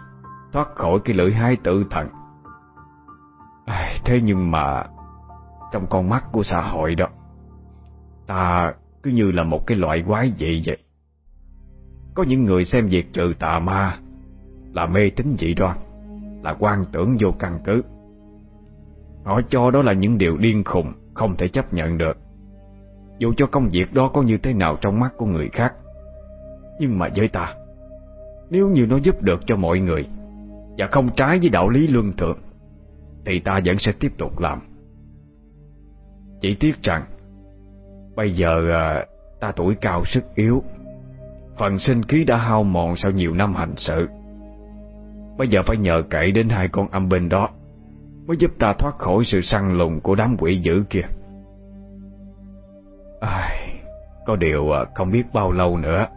Thoát khỏi cái lưỡi hai tự thần. À, Thế nhưng mà Trong con mắt của xã hội đó Ta cứ như là một cái loại quái dị vậy. Có những người xem việc trừ tà ma Là mê tín dị đoan Là quan tưởng vô căn cứ. Họ cho đó là những điều điên khùng Không thể chấp nhận được. Dù cho công việc đó có như thế nào trong mắt của người khác Nhưng mà với ta Nếu như nó giúp được cho mọi người và không trái với đạo lý luân thượng Thì ta vẫn sẽ tiếp tục làm. Chỉ tiếc rằng Bây giờ à, ta tuổi cao sức yếu Phần sinh khí đã hao mòn sau nhiều năm hành sự. Bây giờ phải nhờ cậy đến hai con âm binh đó Mới giúp ta thoát khỏi sự săn lùng của đám quỷ dữ kia. Ai, Có điều à, không biết bao lâu nữa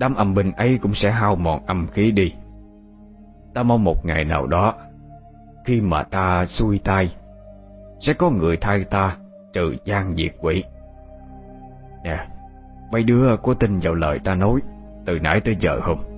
Đám âm binh ấy cũng sẽ hao mòn âm khí đi. Ta mong một ngày nào đó, Khi mà ta xuôi tay, Sẽ có người thay ta Trừ gian diệt quỷ. Nè, Mấy đứa có tin vào lời ta nói Từ nãy tới giờ không?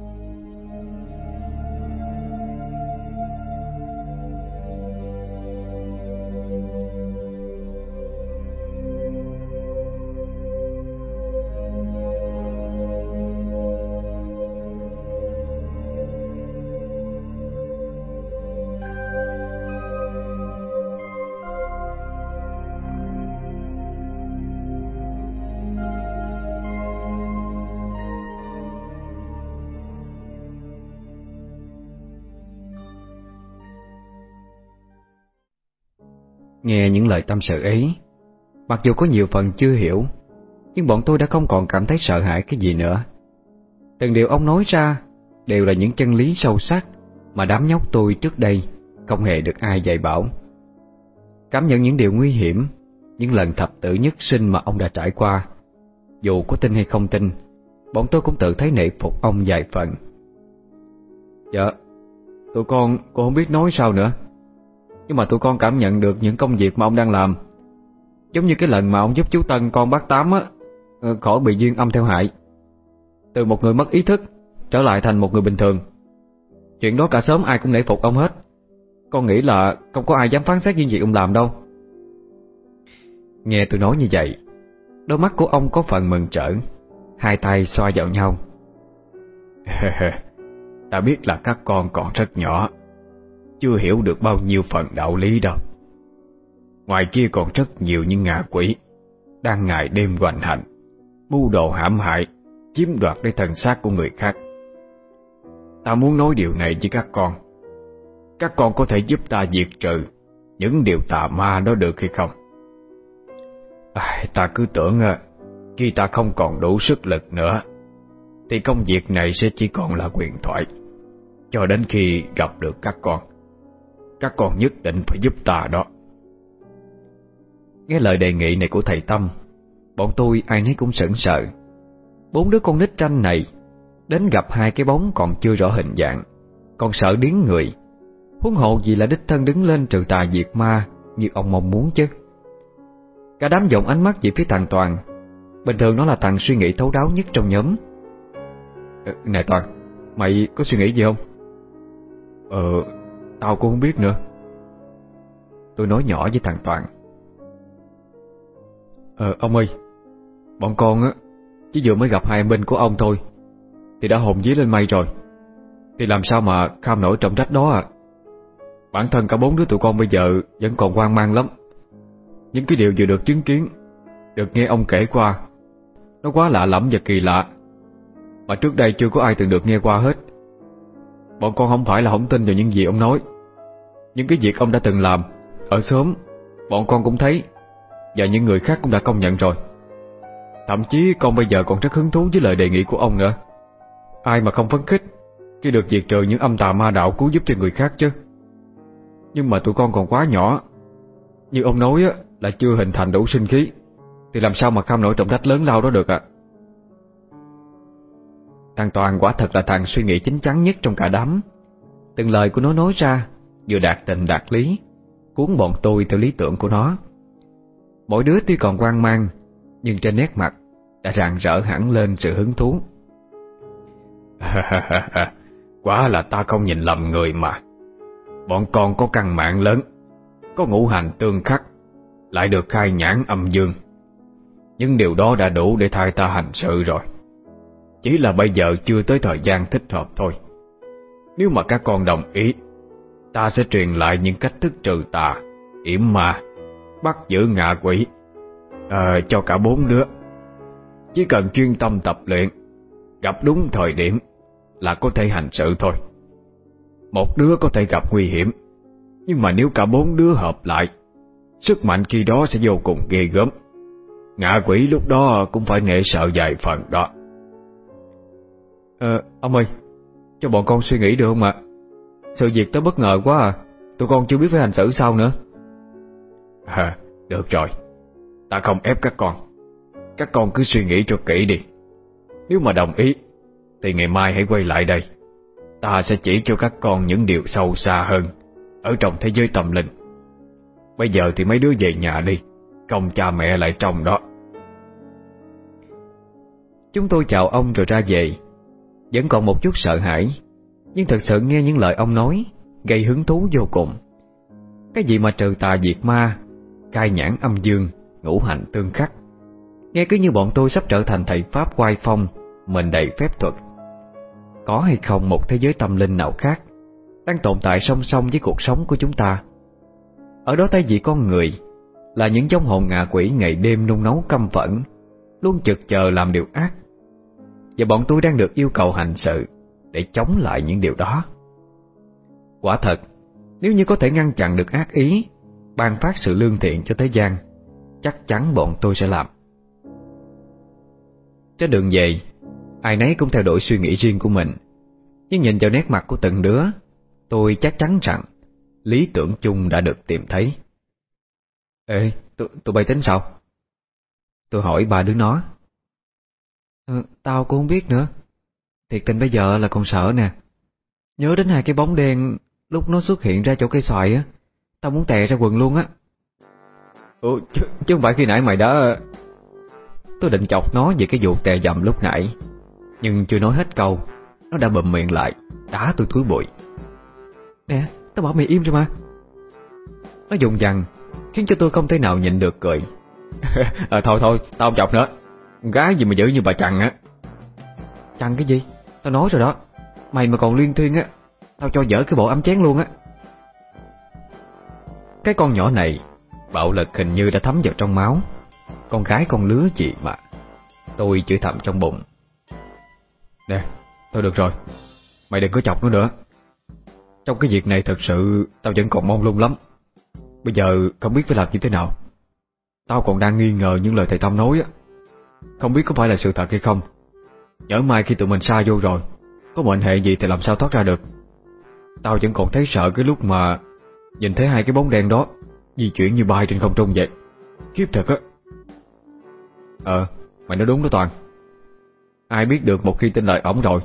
Nghe những lời tâm sự ấy. Mặc dù có nhiều phần chưa hiểu Nhưng bọn tôi đã không còn cảm thấy sợ hãi cái gì nữa. Từng điều ông nói ra Đều là những chân lý sâu sắc Mà đám nhóc tôi trước đây Không hề được ai dạy bảo. Cảm nhận những điều nguy hiểm Những lần thập tử nhất sinh mà ông đã trải qua. Dù có tin hay không tin Bọn tôi cũng tự thấy nể phục ông vài phần. Dạ Tụi con, con không biết nói sao nữa. Nhưng mà tụi con cảm nhận được những công việc mà ông đang làm. Giống như cái lần mà ông giúp chú Tân, con bác Tám á ờ, Khỏi bị duyên âm theo hại. Từ một người mất ý thức, Trở lại thành một người bình thường. Chuyện đó cả sớm ai cũng nể phục ông hết. Con nghĩ là không có ai dám phán xét những gì ông làm đâu. Nghe tôi nói như vậy, Đôi mắt của ông có phần mừng trở, Hai tay xoa vào nhau. Ta biết là các con còn rất nhỏ. Chưa hiểu được bao nhiêu phần đạo lý đâu Ngoài kia còn rất nhiều những ngạ quỷ Đang ngày đêm hoành hành Mưu đồ hãm hại Chiếm đoạt lấy thần xác của người khác. Ta muốn nói điều này với các con. Các con có thể giúp ta diệt trừ Những điều tà ma đó được hay không? À, Ta cứ tưởng à, Khi ta không còn đủ sức lực nữa Thì công việc này sẽ chỉ còn là quyền thoại Cho đến khi gặp được các con. Các con nhất định phải giúp ta đó. Nghe lời đề nghị này của thầy Tâm, Bọn tôi ai nấy cũng sững sợ Bốn đứa con nít tranh này, Đến gặp hai cái bóng còn chưa rõ hình dạng, Còn sợ điếng người. Huống hộ gì là đích thân đứng lên trừ tà diệt ma Như ông mong muốn chứ. Cả đám dòng ánh mắt về phía thằng Toàn. Bình thường nó là thằng suy nghĩ thấu đáo nhất trong nhóm. Ờ, nè Này Toàn, Mày có suy nghĩ gì không? Ờ Tao cũng không biết nữa. Tôi nói nhỏ với thằng Toàn. Ờ ông ơi, Bọn con á, Chỉ vừa mới gặp hai em binh của ông thôi, Thì đã hồn dí lên mây rồi. Thì làm sao mà kham nổi trọng trách đó à? Bản thân cả bốn đứa tụi con bây giờ Vẫn còn hoang mang lắm. Những cái điều vừa được chứng kiến, Được nghe ông kể qua, Nó quá lạ lẫm và kỳ lạ, Mà trước đây chưa có ai từng được nghe qua hết. Bọn con không phải là không tin vào những gì ông nói. Những cái việc ông đã từng làm Ở sớm Bọn con cũng thấy và những người khác cũng đã công nhận rồi. Thậm chí con bây giờ còn rất hứng thú với lời đề nghị của ông nữa. Ai mà không phấn khích Khi được diệt trừ những âm tà ma đạo cứu giúp cho người khác chứ? Nhưng mà tụi con còn quá nhỏ. Như ông nói á, là chưa hình thành đủ sinh khí Thì làm sao mà kham nổi trọng trách lớn lao đó được ạ? Thằng Toàn quả thật là thằng suy nghĩ chính chắn nhất trong cả đám. Từng lời của nó nói ra, Vừa đạt tình đạt lý, Cuốn bọn tôi theo lý tưởng của nó. Mỗi đứa tuy còn quan mang, Nhưng trên nét mặt Đã rạng rỡ hẳn lên sự hứng thú. Quá là ta không nhìn lầm người mà. Bọn con có căn mạng lớn, Có ngũ hành tương khắc, Lại được khai nhãn âm dương. Nhưng điều đó đã đủ để thay ta hành sự rồi. Chỉ là bây giờ chưa tới thời gian thích hợp thôi Nếu mà các con đồng ý Ta sẽ truyền lại những cách thức trừ tà Yểm ma bắt giữ ngạ quỷ à, cho cả bốn đứa. Chỉ cần chuyên tâm tập luyện, gặp đúng thời điểm là có thể hành sự thôi. Một đứa có thể gặp nguy hiểm, nhưng mà nếu cả bốn đứa hợp lại, sức mạnh khi đó sẽ vô cùng ghê gớm. Ngạ quỷ lúc đó cũng phải nể sợ vài phần đó. Ờ, ông ơi, cho bọn con suy nghĩ được không ạ? Sự việc tới bất ngờ quá à, tụi con chưa biết phải hành xử sao nữa. À, được rồi. Ta không ép các con. Các con cứ suy nghĩ cho kỹ đi. Nếu mà đồng ý Thì ngày mai hãy quay lại đây. Ta sẽ chỉ cho các con những điều sâu xa hơn Ở trong thế giới tâm linh. Bây giờ thì mấy đứa về nhà đi Không cha mẹ lại trong đó. Chúng tôi chào ông rồi ra về vẫn còn một chút sợ hãi Nhưng thật sự nghe những lời ông nói Gây hứng thú vô cùng Cái gì mà trừ tà diệt ma cai nhãn âm dương, ngũ hành tương khắc. Nghe cứ như bọn tôi sắp trở thành thầy Pháp quay phong, mình đầy phép thuật. Có hay không một thế giới tâm linh nào khác đang tồn tại song song với cuộc sống của chúng ta? Ở đó thay vì con người là những giống hồn ngạ quỷ ngày đêm nung nấu căm phẫn, luôn chực chờ làm điều ác. Và bọn tôi đang được yêu cầu hành sự để chống lại những điều đó. Quả thật, nếu như có thể ngăn chặn được ác ý ban phát sự lương thiện cho thế gian, chắc chắn bọn tôi sẽ làm. Trên đường về, ai nấy cũng theo đuổi suy nghĩ riêng của mình, nhưng nhìn vào nét mặt của từng đứa, tôi chắc chắn rằng lý tưởng chung đã được tìm thấy. Ê, tụi, tụi bay tính sao? Tôi hỏi ba đứa nó. Ừ, tao cũng không biết nữa. Thiệt tình bây giờ là còn sợ nè. Nhớ đến hai cái bóng đen lúc nó xuất hiện ra chỗ cây xoài á. Tao muốn tè ra quần luôn á. Ủa, chứ, chứ không phải khi nãy mày đã... Tôi định chọc nó về cái vụ tè dầm lúc nãy Nhưng chưa nói hết câu Nó đã bậm miệng lại Đá tôi túi bụi Nè, tao bảo mày im rồi mà Nó dùng dằn Khiến cho tôi không thể nào nhịn được cười à, Thôi thôi, tao không chọc nữa Gái gì mà giữ như bà chằn á. Chằn cái gì? Tao nói rồi đó. Mày mà còn liên thuyên á Tao cho dở cái bộ ấm chén luôn á. Cái con nhỏ này Bạo lực hình như đã thấm vào trong máu. Con gái con lứa gì mà Tôi chửi thầm trong bụng. Nè, thôi được rồi Mày đừng có chọc nó nữa. Trong cái việc này thật sự Tao vẫn còn mong lung lắm. Bây giờ không biết phải làm như thế nào. Tao còn đang nghi ngờ những lời thầy Tâm nói á không biết có phải là sự thật hay không. Nhớ mai khi tụi mình xa vô rồi Có mệnh hệ gì thì làm sao thoát ra được? Tao vẫn còn thấy sợ cái lúc mà Nhìn thấy hai cái bóng đen đó Di chuyển như bay trên không trung vậy. Kiếp thật á. Ờ, mày nói đúng đó Toàn. Ai biết được một khi tin lời ổng rồi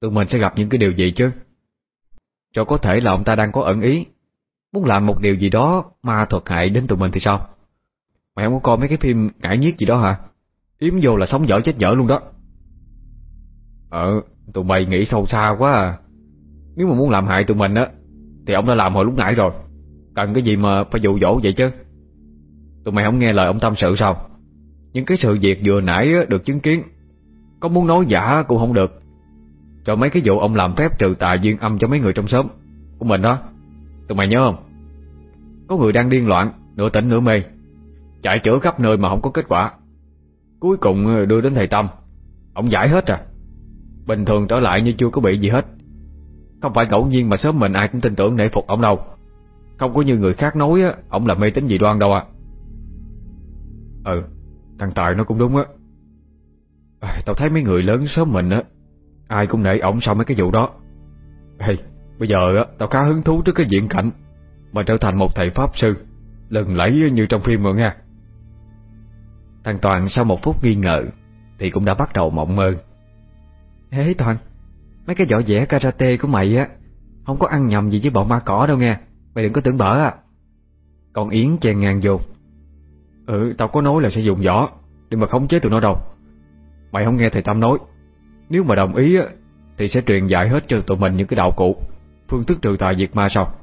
Tụi mình sẽ gặp những cái điều gì chứ? Cho có thể là ông ta đang có ẩn ý Muốn làm một điều gì đó Ma thuật hại đến tụi mình thì sao? Mày không có coi mấy cái phim ngải nhiếc gì đó hả? Yếm vô là sống dở chết dở luôn đó. Ờ Tụi mày nghĩ sâu xa quá à. Nếu mà muốn làm hại tụi mình á, Thì ông đã làm hồi lúc nãy rồi. Cần cái gì mà phải dụ dỗ vậy chứ? Tụi mày không nghe lời ông tâm sự sao? Những cái sự việc vừa nãy được chứng kiến. Có muốn nói giả cũng không được. Rồi mấy cái vụ ông làm phép trừ tà duyên âm cho mấy người trong xóm Của mình đó. Tụi mày nhớ không? Có người đang điên loạn, Nửa tỉnh nửa mê. Chạy chữa khắp nơi mà không có kết quả. Cuối cùng ờ, đưa đến thầy Tâm. Ông giải hết à? Bình thường trở lại như chưa có bị gì hết. Không phải ngẫu nhiên mà sớm mình ai cũng tin tưởng nể phục ông đâu. Không có như người khác nói á Ông là mê tín dị đoan đâu à. Ừ Thằng Tài nó cũng đúng á. À, Tao thấy mấy người lớn sớm mình á Ai cũng nể ổng sau mấy cái vụ đó. Hey, bây giờ á tao khá hứng thú trước cái diện cảnh Mà trở thành một thầy pháp sư Lần lẫy như trong phim rồi nha Thằng Toàn sau một phút nghi ngờ Thì cũng đã bắt đầu mộng mơ. Thế Toàn Mấy cái vỏ vẽ karate của mày á Không có ăn nhầm gì với bọn ma cỏ đâu nghe. Mày đừng có tưởng bở à. Còn Yến chèn ngang vô. Ừ tao có nói là sẽ dùng vỏ, đừng mà khống chế tụi nó đâu. Mày không nghe thầy Tâm nói. Nếu mà đồng ý á Thì sẽ truyền dạy hết cho tụi mình những cái đạo cụ Phương thức trừ tà diệt ma sao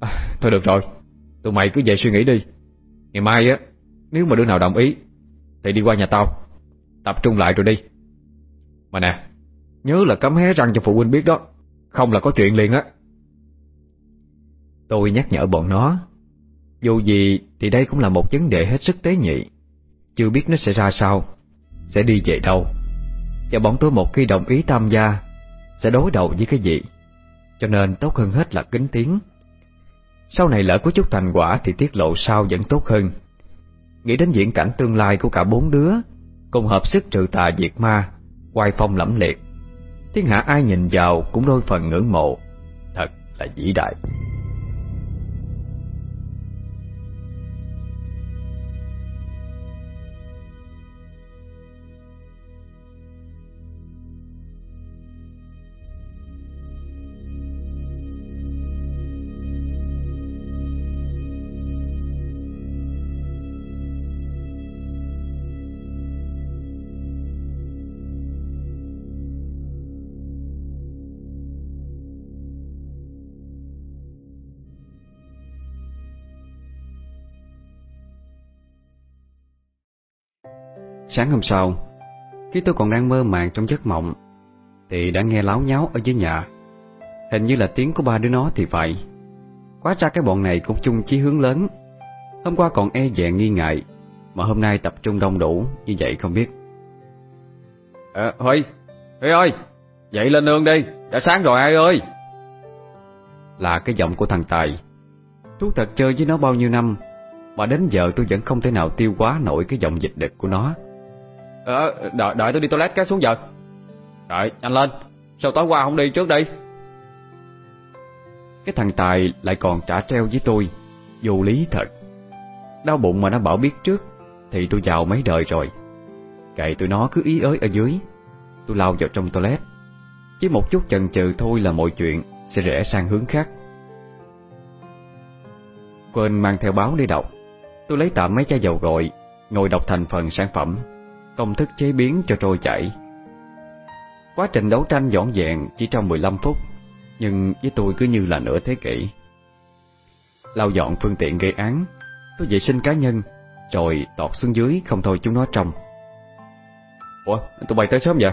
à, Thôi được rồi. Tụi mày cứ về suy nghĩ đi. Ngày mai á nếu mà đứa nào đồng ý, Thì đi qua nhà tao. Tập trung lại rồi đi. Mà nè, Nhớ là cấm hé răng cho phụ huynh biết đó. Không là có chuyện liền á. Tôi nhắc nhở bọn nó. Dù gì thì đây cũng là một vấn đề hết sức tế nhị. Chưa biết nó sẽ ra sao, Sẽ đi về đâu. Và bọn tôi một khi đồng ý tham gia, Sẽ đối đầu với cái gì. Cho nên tốt hơn hết là kính tiếng. Sau này lỡ có chút thành quả Thì tiết lộ sao vẫn tốt hơn. Nghĩ đến diễn cảnh tương lai của cả bốn đứa, Cùng hợp sức trừ tà diệt ma Quay phong lẫm liệt. Thiên hạ ai nhìn vào cũng đôi phần ngưỡng mộ. Thật là vĩ đại. Sáng hôm sau, khi tôi còn đang mơ màng trong giấc mộng, thì đã nghe láo nháo ở dưới nhà. Hình như là tiếng của ba đứa nó thì vậy. Quá ra cái bọn này cũng chung chí hướng lớn. Hôm qua còn e dè nghi ngại, mà hôm nay tập trung đông đủ như vậy không biết. À, Huy, Huy ơi, dậy lên nương đi, đã sáng rồi ai ơi. Là cái giọng của thằng Tài. Thú thật chơi với nó bao nhiêu năm, mà đến giờ tôi vẫn không thể nào tiêu hóa nổi cái giọng dịch đực của nó. Ờ, đợi, đợi tôi đi toilet cái xuống giờ. Đợi, nhanh lên. Sao tối qua không đi trước đi Cái thằng Tài lại còn trả treo với tôi Vô lý thật. Đau bụng mà nó bảo biết trước Thì tôi giàu mấy đời rồi. Kệ tụi nó cứ ý ới ở dưới Tôi lao vào trong toilet. Chỉ một chút chần chừ thôi là mọi chuyện Sẽ rẽ sang hướng khác. Quên mang theo báo đi đọc Tôi lấy tạm mấy chai dầu gội Ngồi đọc thành phần sản phẩm. Công thức chế biến cho trôi chảy Quá trình đấu tranh dọn dẹn chỉ trong 15 phút Nhưng với tôi cứ như là nửa thế kỷ Lau dọn phương tiện gây án Tôi vệ sinh cá nhân Rồi tọt xuống dưới không thôi chúng nó trong Ủa, tụi bay tới sớm vậy?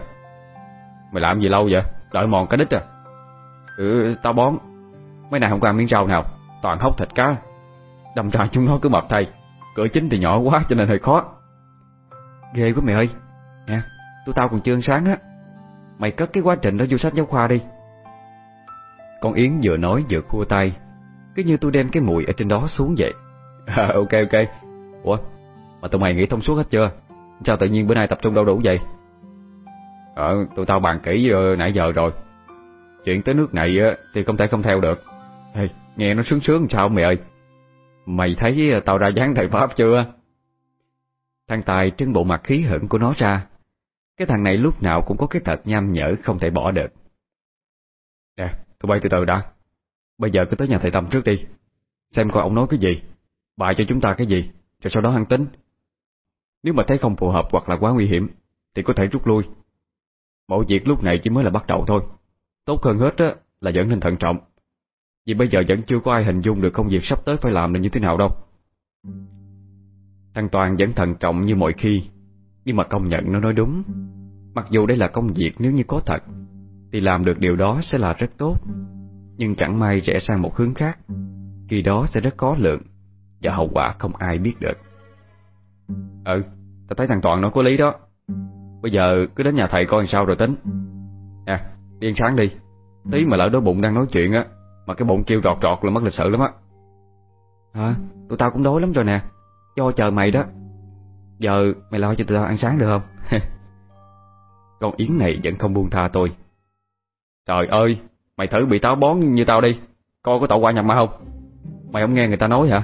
Mày làm gì lâu vậy? Đợi mòn cả đít à? Ừ, tao bón Mấy này không có ăn miếng rau nào Toàn hốc thịt cá Đâm ra chúng nó cứ mập thay Cửa chính thì nhỏ quá cho nên hơi khó Ghê quá mày ơi. Nè, tụi tao còn chưa ăn sáng á. Mày cất cái quá trình đó vô sách giáo khoa đi. Con Yến vừa nói vừa khua tay Cứ như tôi đem cái mùi ở trên đó xuống vậy. À, Ok ok. Ủa mà tụi mày nghĩ thông suốt hết chưa? Sao tự nhiên bữa nay tập trung đâu đủ vậy? Ờ tụi tao bàn kỹ uh, nãy giờ rồi. Chuyện tới nước này uh, thì không thể không theo được. Hey, Nghe nó sướng sướng sao mày ơi? Mày thấy uh, tao ra dáng thầy Pháp chưa? Thằng Tài trưng bộ mặt khí hững của nó ra. Cái thằng này lúc nào cũng có cái thật nham nhở không thể bỏ được. Nè, tụi bay từ từ đã. Bây giờ cứ tới nhà thầy Tâm trước đi. Xem coi ông nói cái gì. Bài cho chúng ta cái gì Rồi sau đó hăng tính. Nếu mà thấy không phù hợp hoặc là quá nguy hiểm Thì có thể rút lui. Mọi việc lúc này chỉ mới là bắt đầu thôi. Tốt hơn hết á, là vẫn nên thận trọng. Vì bây giờ vẫn chưa có ai hình dung được công việc sắp tới phải làm là như thế nào đâu. Thằng Toàn vẫn thận trọng như mọi khi Nhưng mà công nhận nó nói đúng. Mặc dù đây là công việc nếu như có thật Thì làm được điều đó sẽ là rất tốt. Nhưng chẳng may rẽ sang một hướng khác Khi đó sẽ rất khó lượng Và hậu quả không ai biết được. Ừ, ta thấy thằng Toàn nó có lý đó. Bây giờ cứ đến nhà thầy coi sao rồi tính. Nè, đi ăn sáng đi. Tí mà lỡ đói bụng đang nói chuyện á Mà cái bụng kêu rọt rọt là mất lịch sự lắm á. Hả? Tụi tao cũng đói lắm rồi nè cho chờ mày đó. Giờ mày lo cho tụi tao ăn sáng được không? Con Yến này vẫn không buông tha tôi. Trời ơi Mày thử bị táo bón như tao đi. Coi có tội qua nhập ma không? Mày không nghe người ta nói hả?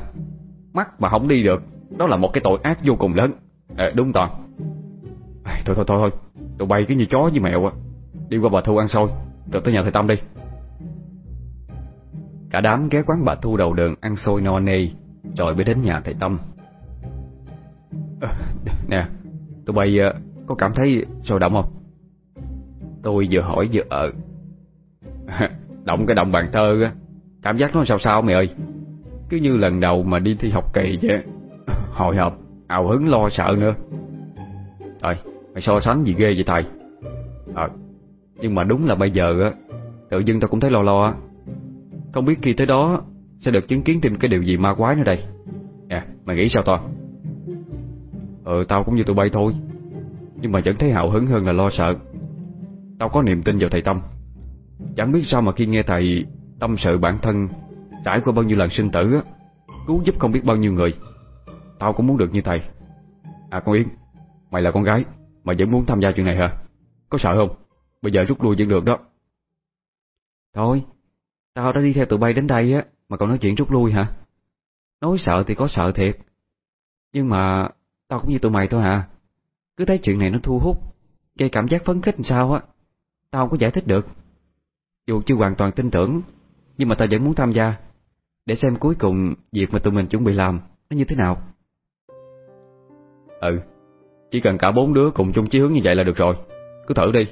Mắt mà không đi được Đó là một cái tội ác vô cùng lớn. À, Đúng Toàn. À, Thôi thôi thôi thôi. Tụi bay cứ như chó với mèo á. Đi qua bà Thu ăn xôi Rồi tới nhà thầy Tâm đi. Cả đám ghé quán bà Thu đầu đường ăn xôi no nê Rồi mới đến nhà thầy Tâm. Nè Tụi bay ờ, có cảm thấy sôi động không? Tôi vừa hỏi vừa ở ờ, Động cái động bàn thơ Cảm giác nó sao sao mày ơi? Cứ như lần đầu mà đi thi học kỳ vậy Hồi hộp Ào hứng lo sợ nữa. Rồi, Mày so sánh gì ghê vậy thầy Ờ Nhưng mà đúng là bây giờ á Tự dưng tao cũng thấy lo lo Không biết khi tới đó Sẽ được chứng kiến thêm cái điều gì ma quái nữa đây. Nè mày nghĩ sao Toàn Ờ tao cũng như tụi bay thôi. Nhưng mà vẫn thấy hào hứng hơn là lo sợ. Tao có niềm tin vào thầy Tâm. Chẳng biết sao mà khi nghe thầy Tâm sự bản thân Trải qua bao nhiêu lần sinh tử á, Cứu giúp không biết bao nhiêu người, Tao cũng muốn được như thầy. À con Yến, Mày là con gái Mà vẫn muốn tham gia chuyện này hả? Có sợ không? Bây giờ rút lui vẫn được đó. Thôi, Tao đã đi theo tụi bay đến đây á, Mà còn nói chuyện rút lui hả? Nói sợ thì có sợ thiệt. Nhưng mà Tao cũng như tụi mày thôi hả? Cứ thấy chuyện này nó thu hút Gây cảm giác phấn khích làm sao á Tao không có giải thích được. Dù chưa hoàn toàn tin tưởng Nhưng mà tao vẫn muốn tham gia Để xem cuối cùng việc mà tụi mình chuẩn bị làm Nó như thế nào. Ừ Chỉ cần cả bốn đứa cùng chung chí hướng như vậy là được rồi. Cứ thử đi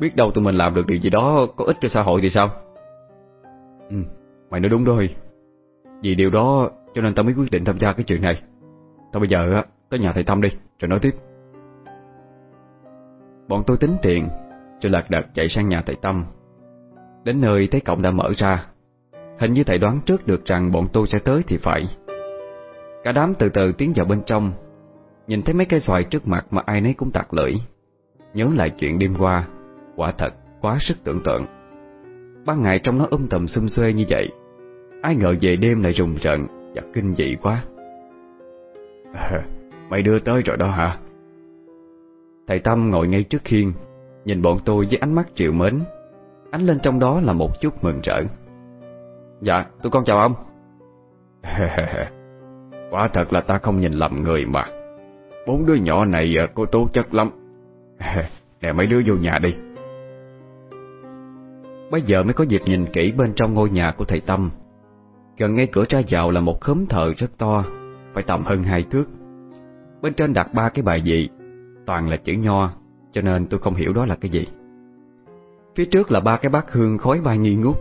Biết đâu tụi mình làm được điều gì đó có ích cho xã hội thì sao? Ừ. Mày nói đúng rồi. Vì điều đó cho nên tao mới quyết định tham gia cái chuyện này. Tao bây giờ á Tới nhà thầy Tâm đi, rồi nói tiếp. Bọn tôi tính tiền Rồi lạc đật chạy sang nhà thầy Tâm Đến nơi thấy cổng đã mở ra Hình như thầy đoán trước được rằng bọn tôi sẽ tới thì phải. Cả đám từ từ tiến vào bên trong Nhìn thấy mấy cây xoài trước mặt mà ai nấy cũng tặc lưỡi. Nhớ lại chuyện đêm qua Quả thật quá sức tưởng tượng. Ban ngày trong nó um tầm xum xuê như vậy Ai ngờ về đêm lại rùng rợn Và kinh dị quá. Mày đưa tới rồi đó hả? Thầy Tâm ngồi ngay trước khiên, Nhìn bọn tôi với ánh mắt triệu mến. Ánh lên trong đó là một chút mừng rỡ. Dạ tôi con chào ông. Quả thật là ta không nhìn lầm người mà. Bốn đứa nhỏ này à, cô tố chất lắm. Nè, mấy đứa vô nhà đi. Bây giờ mới có dịp nhìn kỹ bên trong ngôi nhà của thầy Tâm. Gần ngay cửa ra vào là một khóm thờ rất to, Phải tầm hơn hai thước. Bên trên đặt ba cái bài dị Toàn là chữ nho, Cho nên tôi không hiểu đó là cái gì. Phía trước là ba cái bát hương khói bay nghi ngút.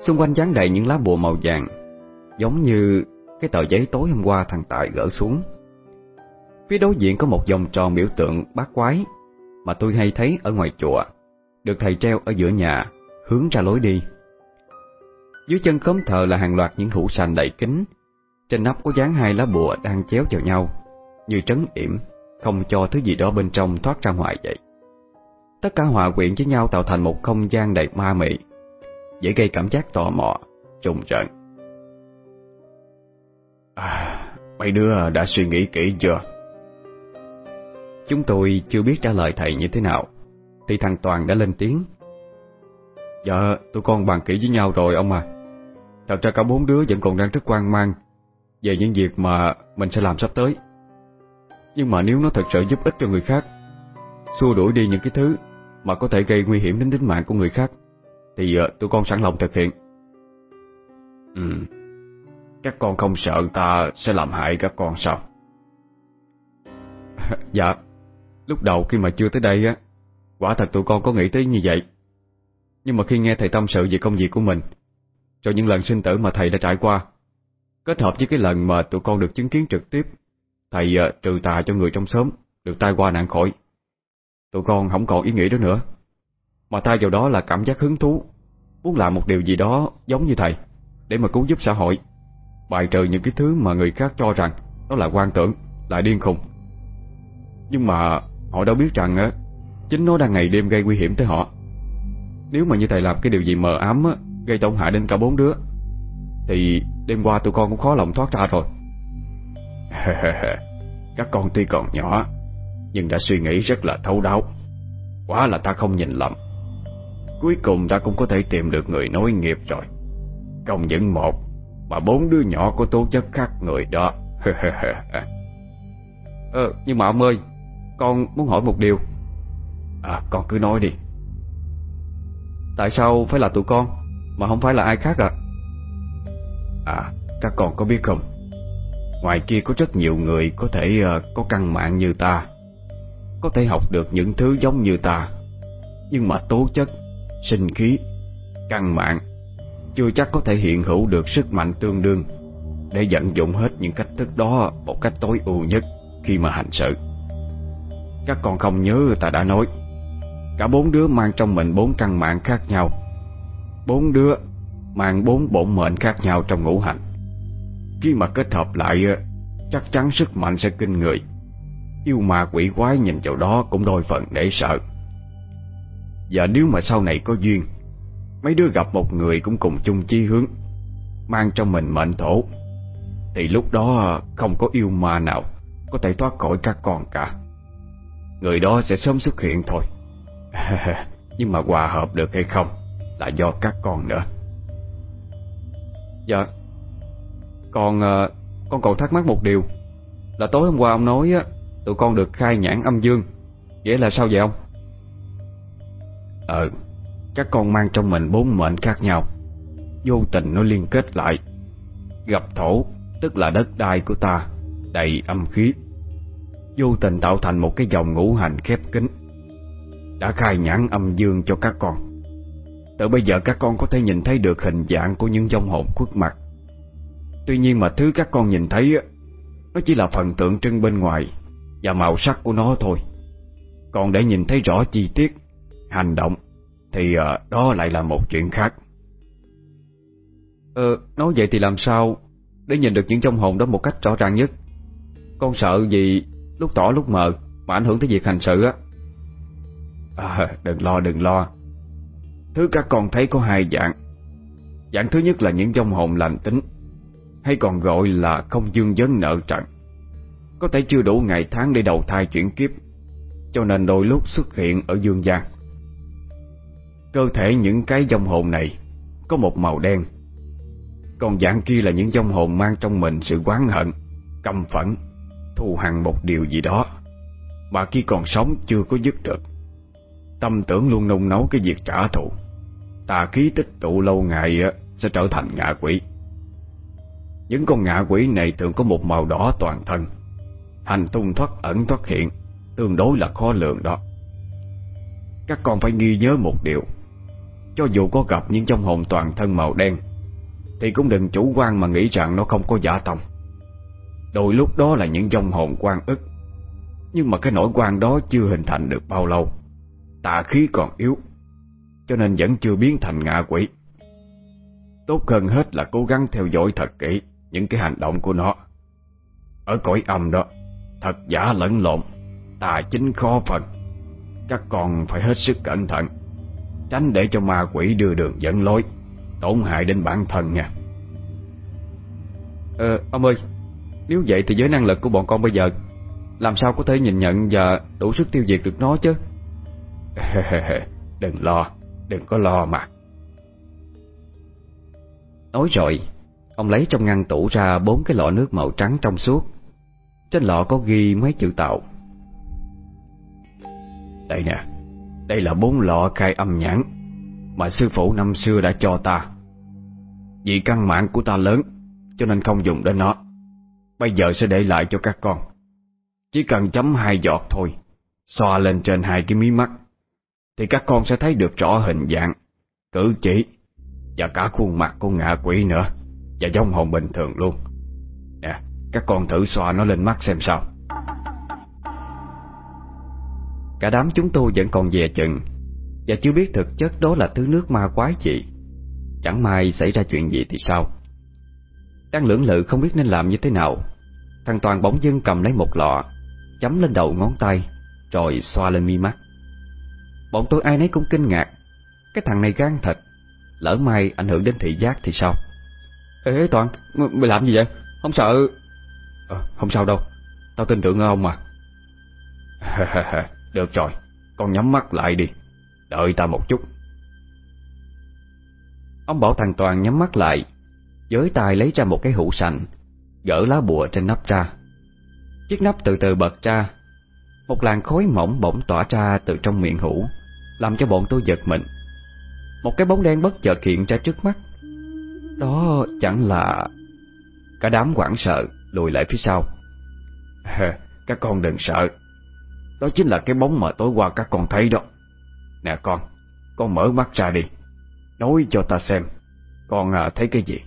Xung quanh dán đầy những lá bùa màu vàng, Giống như cái tờ giấy tối hôm qua thằng Tài gỡ xuống. Phía đối diện có một vòng tròn biểu tượng bát quái Mà tôi hay thấy ở ngoài chùa, Được thầy treo ở giữa nhà, Hướng ra lối đi. Dưới chân khóm thờ là hàng loạt những hũ sành đầy kính Trên nắp có dán hai lá bùa đang chéo vào nhau. Như trấn yểm Không cho thứ gì đó bên trong thoát ra ngoài vậy. Tất cả hòa quyện với nhau tạo thành một không gian đầy ma mị Dễ gây cảm giác tò mò Trùng trận à, Mấy đứa đã suy nghĩ kỹ chưa? Chúng tôi chưa biết trả lời thầy như thế nào Thì thằng Toàn đã lên tiếng. Dạ tụi con bàn kỹ với nhau rồi ông à. Thật ra cả bốn đứa vẫn còn đang rất quan mang Về những việc mà mình sẽ làm sắp tới Nhưng mà nếu nó thật sự giúp ích cho người khác Xua đuổi đi những cái thứ Mà có thể gây nguy hiểm đến tính mạng của người khác Thì uh, tụi con sẵn lòng thực hiện. Ừ Các con không sợ ta sẽ làm hại các con sao? Dạ. Lúc đầu khi mà chưa tới đây á Quả thật tụi con có nghĩ tới như vậy. Nhưng mà khi nghe thầy tâm sự về công việc của mình Cho những lần sinh tử mà thầy đã trải qua Kết hợp với cái lần mà tụi con được chứng kiến trực tiếp Thầy uh, trừ tà cho người trong xóm Được tai qua nạn khỏi. Tụi con không còn ý nghĩ đó nữa. Mà thay vào đó là cảm giác hứng thú Muốn làm một điều gì đó giống như thầy Để mà cứu giúp xã hội Bài trừ những cái thứ mà người khác cho rằng Đó là quan tưởng, là điên khùng. Nhưng mà họ đâu biết rằng á Chính nó đang ngày đêm gây nguy hiểm tới họ. Nếu mà như thầy làm cái điều gì mờ ám á Gây tổn hại đến cả bốn đứa Thì đêm qua tụi con cũng khó lòng thoát ra rồi. Các con tuy còn nhỏ Nhưng đã suy nghĩ rất là thấu đáo. Quá là ta không nhìn lầm. Cuối cùng ta cũng có thể tìm được người nối nghiệp rồi. Không những một Mà bốn đứa nhỏ có tố chất khác người đó. Ờ nhưng mà ông ơi Con muốn hỏi một điều. À con cứ nói đi. Tại sao phải là tụi con Mà không phải là ai khác à À các con có biết không Ngoài kia có rất nhiều người Có thể uh, có căn mạng như ta. Có thể học được những thứ giống như ta. Nhưng mà tố chất Sinh khí Căn mạng Chưa chắc có thể hiện hữu được sức mạnh tương đương Để vận dụng hết những cách thức đó Một cách tối ưu nhất Khi mà hành sự. Các con không nhớ ta đã nói Cả bốn đứa mang trong mình bốn căn mạng khác nhau. Bốn đứa mang bốn bổn mệnh khác nhau trong ngũ hành. Khi mà kết hợp lại Chắc chắn sức mạnh sẽ kinh người. Yêu ma quỷ quái nhìn vào đó cũng đôi phần để sợ. Và nếu mà sau này có duyên, Mấy đứa gặp một người cũng cùng chung chí hướng, Mang trong mình mệnh thổ, Thì lúc đó không có yêu ma nào Có thể thoát khỏi các con cả. Người đó sẽ sớm xuất hiện thôi. Nhưng mà hòa hợp được hay không Là do các con nữa. Dạ. Còn à, con ờ, còn thắc mắc một điều. Là tối hôm qua ông nói á Tụi con được khai nhãn âm dương. Nghĩa là sao vậy ông? Ờ Các con mang trong mình bốn mệnh khác nhau. Vô tình nó liên kết lại. Gặp thổ Tức là đất đai của ta Đầy âm khí. Vô tình tạo thành một cái dòng ngũ hành khép kín. Đã khai nhãn âm dương cho các con. Từ bây giờ các con có thể nhìn thấy được hình dạng của những dòng hồn khuất mặt. Tuy nhiên mà thứ các con nhìn thấy Nó chỉ là phần tượng trưng bên ngoài Và màu sắc của nó thôi. Còn để nhìn thấy rõ chi tiết Hành động Thì ờ, đó lại là một chuyện khác. Ờ, nói vậy thì làm sao Để nhìn được những trong hồn đó một cách rõ ràng nhất? Con sợ gì Lúc tỏ lúc mờ Mà ảnh hưởng tới việc hành sự á? À, Đừng lo đừng lo. Thứ các con thấy có hai dạng. Dạng thứ nhất là những dòng hồn lành tính. Hay còn gọi là không dương vấn nợ trận. Có thể chưa đủ ngày tháng để đầu thai chuyển kiếp, Cho nên đôi lúc xuất hiện ở dương gian Cơ thể những cái dòng hồn này Có một màu đen. Còn dạng kia là những dông hồn mang trong mình sự oán hận, Căm phẫn, Thù hằn một điều gì đó. Mà khi còn sống chưa có dứt được. Tâm tưởng luôn nung nấu cái việc trả thù. Tà khí tích tụ lâu ngày Sẽ trở thành ngạ quỷ. Những con ngạ quỷ này thường có một màu đỏ toàn thân. Hành tung thoát ẩn thoát hiện, Tương đối là khó lường đó. Các con phải ghi nhớ một điều. Cho dù có gặp những trong hồn toàn thân màu đen, Thì cũng đừng chủ quan mà nghĩ rằng nó không có giả tông. Đôi lúc đó là những dòng hồn quan ức, Nhưng mà cái nỗi quan đó chưa hình thành được bao lâu. Tà khí còn yếu, Cho nên vẫn chưa biến thành ngạ quỷ. Tốt hơn hết là cố gắng theo dõi thật kỹ. Những cái hành động của nó. Ở cõi âm đó Thật giả lẫn lộn Tà chính khó phần Các con phải hết sức cẩn thận Tránh để cho ma quỷ đưa đường dẫn lối Tổn hại đến bản thân nha. Ờ, ông ơi Nếu vậy thì với năng lực của bọn con bây giờ Làm sao có thể nhìn nhận và đủ sức tiêu diệt được nó chứ? Đừng lo Đừng có lo mà. Nói rồi Ông lấy trong ngăn tủ ra bốn cái lọ nước màu trắng trong suốt. Trên lọ có ghi mấy chữ tạo Đây nè, Đây là bốn lọ khai âm nhãn Mà sư phụ năm xưa đã cho ta. Vì căn mạng của ta lớn, Cho nên không dùng đến nó. Bây giờ sẽ để lại cho các con. Chỉ cần chấm hai giọt thôi, Xoa lên trên hai cái mí mắt, Thì các con sẽ thấy được rõ hình dạng, Cử chỉ Và cả khuôn mặt của ngạ quỷ nữa. Và giống hồn bình thường luôn. Nè, Các con thử xoa nó lên mắt xem sao. Cả đám chúng tôi vẫn còn dè chừng. Và chưa biết thực chất đó là thứ nước ma quái gì. Chẳng may xảy ra chuyện gì thì sao? Đang lưỡng lự không biết nên làm như thế nào. Thằng Toàn bỗng dưng cầm lấy một lọ, Chấm lên đầu ngón tay, Rồi xoa lên mi mắt. Bọn tôi ai nấy cũng kinh ngạc. Cái thằng này gan thật, Lỡ may ảnh hưởng đến thị giác thì sao? Ê Toàn, mày làm gì vậy? Không sợ... À, không sao đâu, tao tin tưởng ông mà. Được rồi, con nhắm mắt lại đi. Đợi ta một chút. Ông bảo thằng Toàn nhắm mắt lại Giới tay lấy ra một cái hũ sành Gỡ lá bùa trên nắp ra. Chiếc nắp từ từ bật ra Một làn khói mỏng bỗng tỏa ra từ trong miệng hũ Làm cho bọn tôi giật mình. Một cái bóng đen bất chợt hiện ra trước mắt. Đó chẳng là Cả đám hoảng sợ Lùi lại phía sau. Các con đừng sợ. Đó chính là cái bóng mà tối qua các con thấy đó. Nè con Con mở mắt ra đi. Nói cho ta xem Con à, thấy cái gì?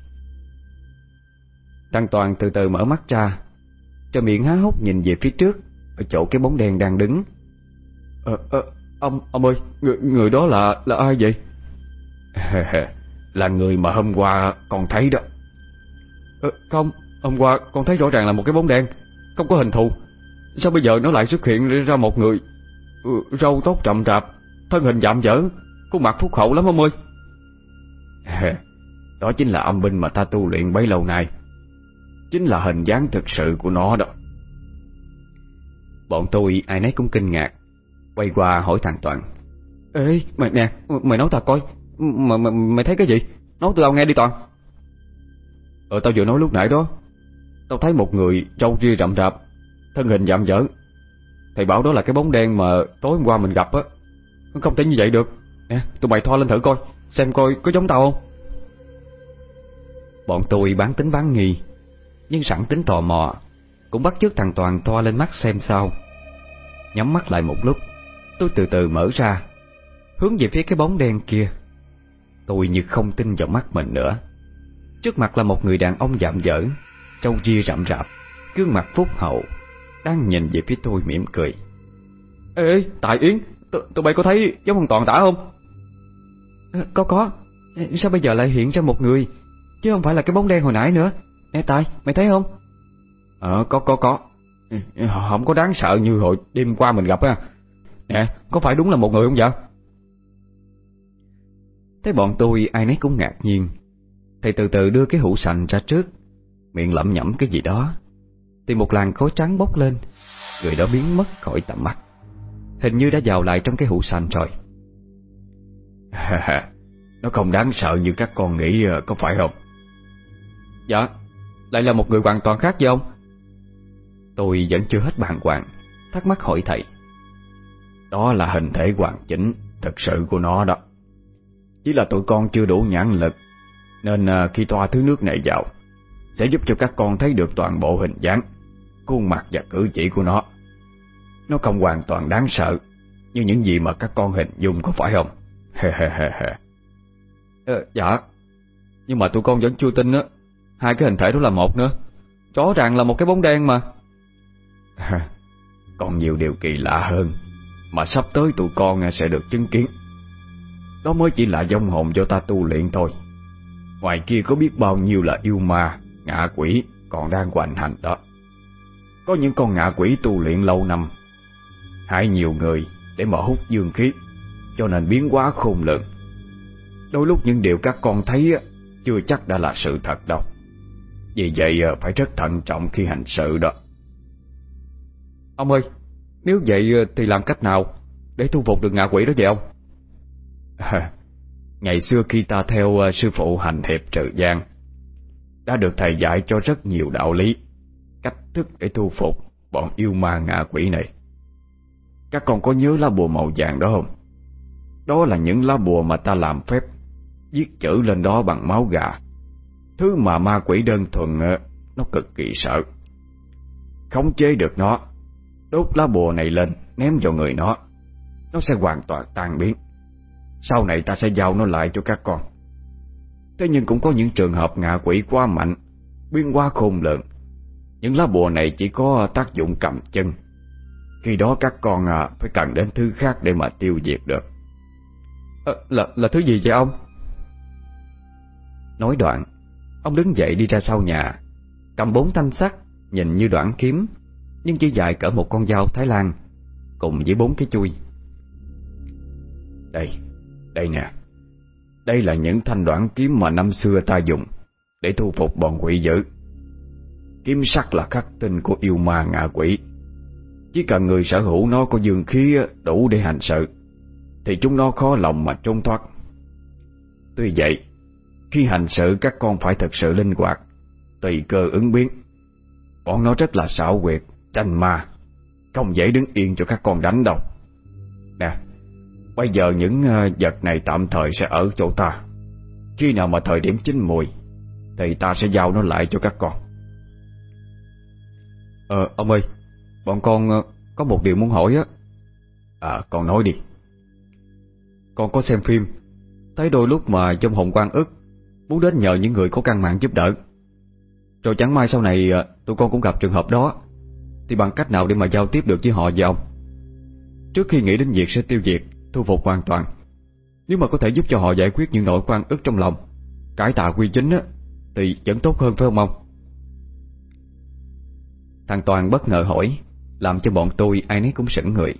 Thằng Toàn từ từ mở mắt ra Cho miệng há hốc nhìn về phía trước Ở chỗ cái bóng đen đang đứng. Ờ, ờ, ông, ông ơi Người, người đó là, là ai vậy? Là người mà hôm qua con thấy đó. Ờ, Không, hôm qua con thấy rõ ràng là một cái bóng đen Không có hình thù. Sao bây giờ nó lại xuất hiện ra một người ừ, Râu tóc rậm rạp Thân hình dạm dở Khuôn mặt phúc hậu lắm ông ơi. Đó chính là âm binh mà ta tu luyện bấy lâu nay. Chính là hình dáng thực sự của nó đó. Bọn tôi ai nấy cũng kinh ngạc Quay qua hỏi thằng Toàn. Ê mày nè Mày nói tao coi mà, mà, Mày thấy cái gì? Nói từ tao nghe đi Toàn. Ờ tao vừa nói lúc nãy đó Tao thấy một người râu ria rậm rạp Thân hình dạm dở. Thầy bảo đó là cái bóng đen mà tối hôm qua mình gặp á. Không thể như vậy được. Nè tụi mày thoa lên thử coi Xem coi có giống tao không? Bọn tôi bán tính bán nghi Nhưng sẵn tính tò mò Cũng bắt chước thằng Toàn thoa lên mắt xem sao. Nhắm mắt lại một lúc Tôi từ từ mở ra Hướng về phía cái bóng đen kia. Tôi như không tin vào mắt mình nữa. Trước mặt là một người đàn ông dạm dở Trâu ria rậm rạp Gương mặt phúc hậu Đang nhìn về phía tôi mỉm cười. Ê, Tại Yến Tụi bay có thấy giống thằng Toàn tả không? À, Có có. Sao bây giờ lại hiện ra một người? Chứ không phải là cái bóng đen hồi nãy nữa. Nè Tài mày thấy không? Ờ có có có. Không có đáng sợ như hồi đêm qua mình gặp á Nè có phải đúng là một người không vậy Thấy bọn tôi ai nấy cũng ngạc nhiên. Thầy từ từ đưa cái hũ sành ra trước Miệng lẩm nhẩm cái gì đó. Thì một làn khói trắng bốc lên Người đó biến mất khỏi tầm mắt. Hình như đã vào lại trong cái hũ sành rồi. Nó không đáng sợ như các con nghĩ có phải không? Dạ Lại là một người hoàn toàn khác với ông. Tôi vẫn chưa hết bàn hoàng Thắc mắc hỏi thầy. Đó là hình thể hoàn chỉnh Thực sự của nó đó chỉ là tụi con chưa đủ nhãn lực Nên à, khi toa thứ nước này vào Sẽ giúp cho các con thấy được toàn bộ hình dáng Khuôn mặt và cử chỉ của nó. Nó không hoàn toàn đáng sợ Như những gì mà các con hình dung có phải không? Ờ, Dạ. Nhưng mà tụi con vẫn chưa tin á. Hai cái hình thể đó là một nữa. Rõ ràng là một cái bóng đen mà. Còn nhiều điều kỳ lạ hơn Mà sắp tới tụi con à, sẽ được chứng kiến. Đó mới chỉ là dông hồn cho ta tu luyện thôi. Ngoài kia có biết bao nhiêu là yêu ma, Ngạ quỷ Còn đang hoành hành đó. Có những con ngạ quỷ tu luyện lâu năm, Hại nhiều người Để mà hút dương khí, Cho nên biến hóa khôn lường. Đôi lúc những điều các con thấy Chưa chắc đã là sự thật đâu. Vì vậy phải rất thận trọng khi hành sự đó. Ông ơi, Nếu vậy thì làm cách nào Để thu phục được ngạ quỷ đó vậy ông? Ngày xưa khi ta theo uh, sư phụ hành hiệp trừ gian Đã được thầy dạy cho rất nhiều đạo lý Cách thức để thu phục bọn yêu ma ngạ quỷ này. Các con có nhớ lá bùa màu vàng đó không? Đó là những lá bùa mà ta làm phép Viết chữ lên đó bằng máu gà. Thứ mà ma quỷ đơn thuần uh, Nó cực kỳ sợ. Khống chế được nó Đốt lá bùa này lên Ném vào người nó Nó sẽ hoàn toàn tan biến. Sau này ta sẽ giao nó lại cho các con. Thế nhưng cũng có những trường hợp ngạ quỷ quá mạnh Biến quá khôn lượng Những lá bùa này chỉ có tác dụng cầm chân. Khi đó các con à, phải cần đến thứ khác để mà tiêu diệt được. À, là, là thứ gì vậy ông? Nói đoạn Ông đứng dậy đi ra sau nhà Cầm bốn thanh sắt Nhìn như đoạn kiếm Nhưng chỉ dài cỡ một con dao Thái Lan Cùng với bốn cái chui. Đây, đây nè. Đây là những thanh đoạn kiếm mà năm xưa ta dùng Để thu phục bọn quỷ dữ. Kiếm sắc là khắc tinh của yêu ma ngạ quỷ. Chỉ cần người sở hữu nó có dương khí đủ để hành sự, Thì chúng nó khó lòng mà trốn thoát. Tuy vậy, Khi hành sự các con phải thật sự linh hoạt, Tùy cơ ứng biến. Bọn nó rất là xảo quyệt, Tranh ma, Không dễ đứng yên cho các con đánh đâu. Bây giờ những ờ, vật này tạm thời sẽ ở chỗ ta. Khi nào mà thời điểm chín mùi Thì ta sẽ giao nó lại cho các con. Ờ ông ơi Bọn con ờ, có một điều muốn hỏi á. À con nói đi. Con có xem phim Thấy đôi lúc mà trong hồn quan ức Muốn đến nhờ những người có căn mạng giúp đỡ. Rồi chẳng may sau này ờ, Tụi con cũng gặp trường hợp đó Thì bằng cách nào để mà giao tiếp được với họ vậy ông? Trước khi nghĩ đến việc sẽ tiêu diệt Thu phục hoàn toàn. Nếu mà có thể giúp cho họ giải quyết những nỗi quan ức trong lòng Cải tạo quy chính á Thì vẫn tốt hơn phải không ông? Thằng Toàn bất ngờ hỏi Làm cho bọn tôi ai nấy cũng sững người.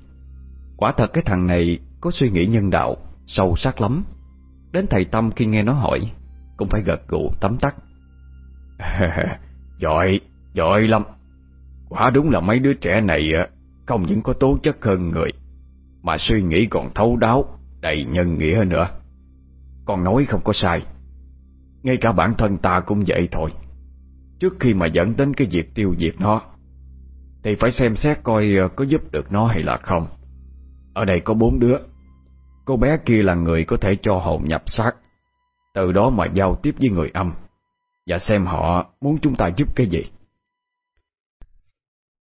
Quả thật cái thằng này Có suy nghĩ nhân đạo Sâu sắc lắm. Đến thầy Tâm khi nghe nó hỏi Cũng phải gật gù tấm tắc. Giỏi, giỏi lắm. Quả đúng là mấy đứa trẻ này Không những có tố chất hơn người mà suy nghĩ còn thấu đáo, Đầy nhân nghĩa nữa. Con nói không có sai. Ngay cả bản thân ta cũng vậy thôi. Trước khi mà dẫn đến cái việc tiêu diệt nó, Thì phải xem xét coi ờ, có giúp được nó hay là không. Ở đây có bốn đứa. Cô bé kia là người có thể cho hồn nhập xác, Từ đó mà giao tiếp với người âm, Và xem họ muốn chúng ta giúp cái gì.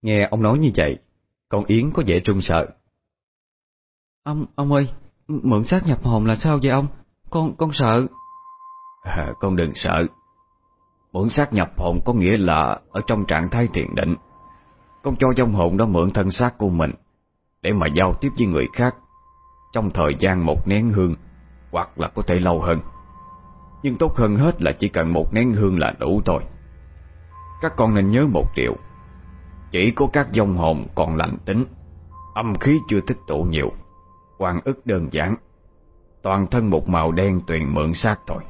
Nghe ông nói như vậy, Con Yến có vẻ trung sợ. Ông, ông ơi Mượn xác nhập hồn là sao vậy ông? Con, con sợ. À, Con đừng sợ. Mượn xác nhập hồn có nghĩa là Ở trong trạng thái thiền định. Con cho trong hồn đó mượn thân xác của mình Để mà giao tiếp với người khác Trong thời gian một nén hương Hoặc là có thể lâu hơn. Nhưng tốt hơn hết là chỉ cần một nén hương là đủ thôi. Các con nên nhớ một điều. Chỉ có các dòng hồn còn lành tính Âm khí chưa tích tụ nhiều quan ức đơn giản. Toàn thân một màu đen tuyền mượn xác thôi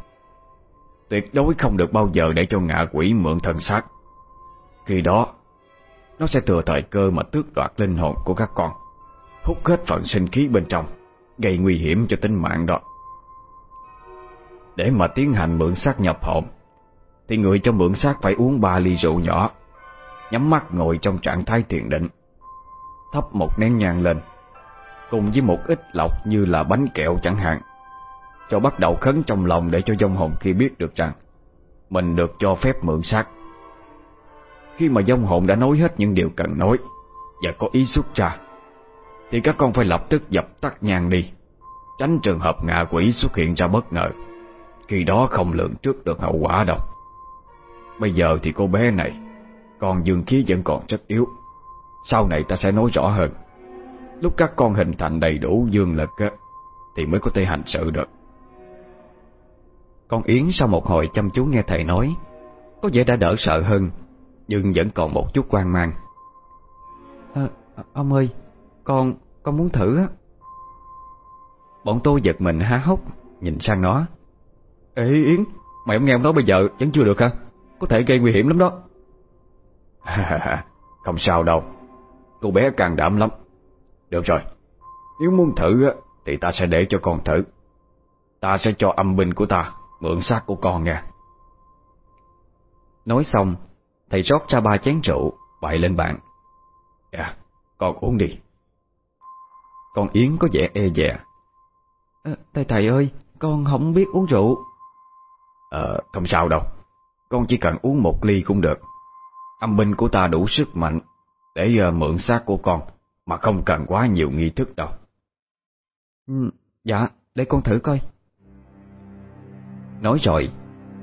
Tuyệt đối không được bao giờ để cho ngạ quỷ mượn thân xác. Khi đó, Nó sẽ thừa thời cơ mà tước đoạt linh hồn của các con, Hút hết phần sinh khí bên trong, Gây nguy hiểm cho tính mạng đó. Để mà tiến hành mượn xác nhập hồn, Thì người cho mượn xác phải uống ba ly rượu nhỏ, Nhắm mắt ngồi trong trạng thái thiền định, Thắp một nén nhang lên Cùng với một ít lọc như là bánh kẹo chẳng hạn. Cho bắt đầu khấn trong lòng để cho dông hồn kia biết được rằng Mình được cho phép mượn xác. Khi mà dông hồn đã nói hết những điều cần nói Và có ý xuất ra, Thì các con phải lập tức dập tắt nhang đi, Tránh trường hợp ngạ quỷ xuất hiện ra bất ngờ. Khi đó không lượng trước được hậu quả đâu. Bây giờ thì cô bé này Còn dương khí vẫn còn rất yếu. Sau này ta sẽ nói rõ hơn. Lúc các con hình thành đầy đủ dương lực á, Thì mới có thể hành sự được. Con Yến sau một hồi chăm chú nghe thầy nói Có vẻ đã đỡ sợ hơn Nhưng vẫn còn một chút quan mang. À, Ông ơi Con con muốn thử á. Bọn tôi giật mình há hốc Nhìn sang nó. Ê Yến Mày không nghe ông nói bây giờ vẫn chưa được hả? Có thể gây nguy hiểm lắm đó. Không sao đâu. Cô bé càng đảm lắm Được rồi. Nếu muốn thử thì ta sẽ để cho con thử. Ta sẽ cho âm binh của ta Mượn xác của con nha. Nói xong Thầy rót ra ba chén rượu Bày lên bàn. Dạ con uống đi. Con Yến có vẻ e dè. À, Thầy thầy ơi Con không biết uống rượu. Ờ không sao đâu. Con chỉ cần uống một ly cũng được. Âm binh của ta đủ sức mạnh Để uh, mượn xác của con Mà không cần quá nhiều nghi thức đâu. Ừ, Dạ để con thử coi. Nói rồi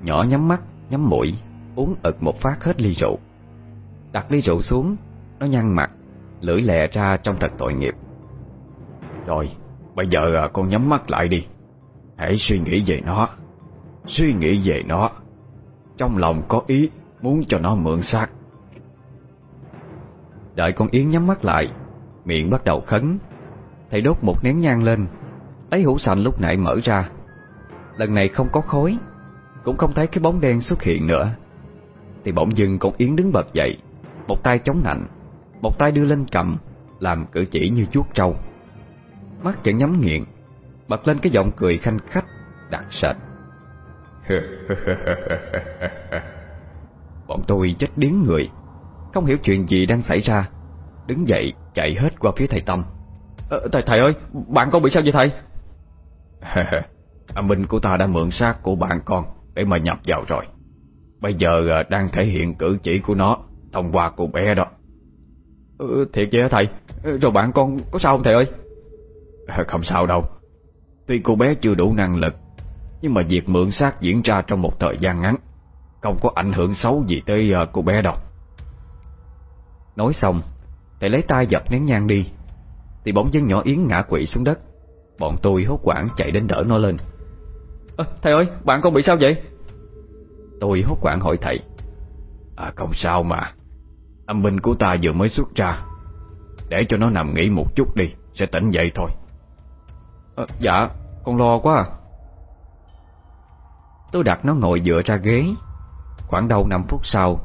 Nhỏ nhắm mắt, nhắm mũi Uống ực một phát hết ly rượu. Đặt ly rượu xuống Nó nhăn mặt, lưỡi lè ra trong thật tội nghiệp. Rồi, bây giờ con nhắm mắt lại đi. Hãy suy nghĩ về nó. Suy nghĩ về nó. Trong lòng có ý Muốn cho nó mượn xác. Đợi con Yến nhắm mắt lại Miệng bắt đầu khấn. Thầy đốt một nén nhang lên. Lấy hũ sành lúc nãy mở ra. Lần này không có khói, Cũng không thấy cái bóng đen xuất hiện nữa. Thì bỗng dưng con Yến đứng bật dậy, Một tay chống nạnh, Một tay đưa lên cầm, Làm cử chỉ như chuốt trâu. Mắt vẫn nhắm nghiện Bật lên cái giọng cười khanh khách, Đặc sệt. Bọn tôi chết điếng người, Không hiểu chuyện gì đang xảy ra. Đứng dậy chạy hết qua phía thầy Tâm. Ờ, Thầy thầy ơi Bạn con bị sao vậy thầy? Âm binh của ta đã mượn xác của bạn con Để mà nhập vào rồi. Bây giờ à, đang thể hiện cử chỉ của nó Thông qua cô bé đó. Ừ, Thiệt vậy hả thầy? Rồi bạn con có sao không thầy ơi? Không sao đâu. Tuy cô bé chưa đủ năng lực Nhưng mà việc mượn xác diễn ra trong một thời gian ngắn Không có ảnh hưởng xấu gì tới à, cô bé đâu. Nói xong Thầy lấy tay dập nén nhang đi. Thì bỗng dân nhỏ Yến ngã quỵ xuống đất. Bọn tôi hốt quảng chạy đến đỡ nó lên. À, Thầy ơi bạn con bị sao vậy? Tôi hốt quảng hỏi thầy. À không sao mà. Âm binh của ta vừa mới xuất ra. Để cho nó nằm nghỉ một chút đi Sẽ tỉnh dậy thôi. À, Dạ con lo quá à. Tôi đặt nó ngồi dựa ra ghế. Khoảng đầu 5 phút sau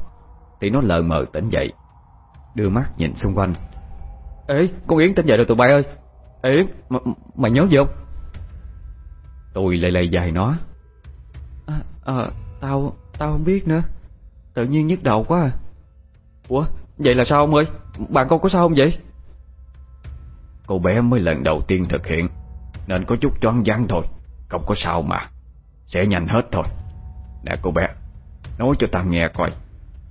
Thì nó lờ mờ tỉnh dậy Đưa mắt nhìn xung quanh. Ê con Yến tỉnh dậy rồi tụi bay ơi. Yến mày nhớ gì không? Tôi lay lay dài nó. À, à, Tao Tao không biết nữa. Tự nhiên nhức đầu quá à. Ủa vậy là sao ông ơi? Bạn con có sao không vậy? Cô bé mới lần đầu tiên thực hiện Nên có chút choáng váng thôi. Không có sao mà. Sẽ nhanh hết thôi. Nè cô bé Nói cho ta nghe coi.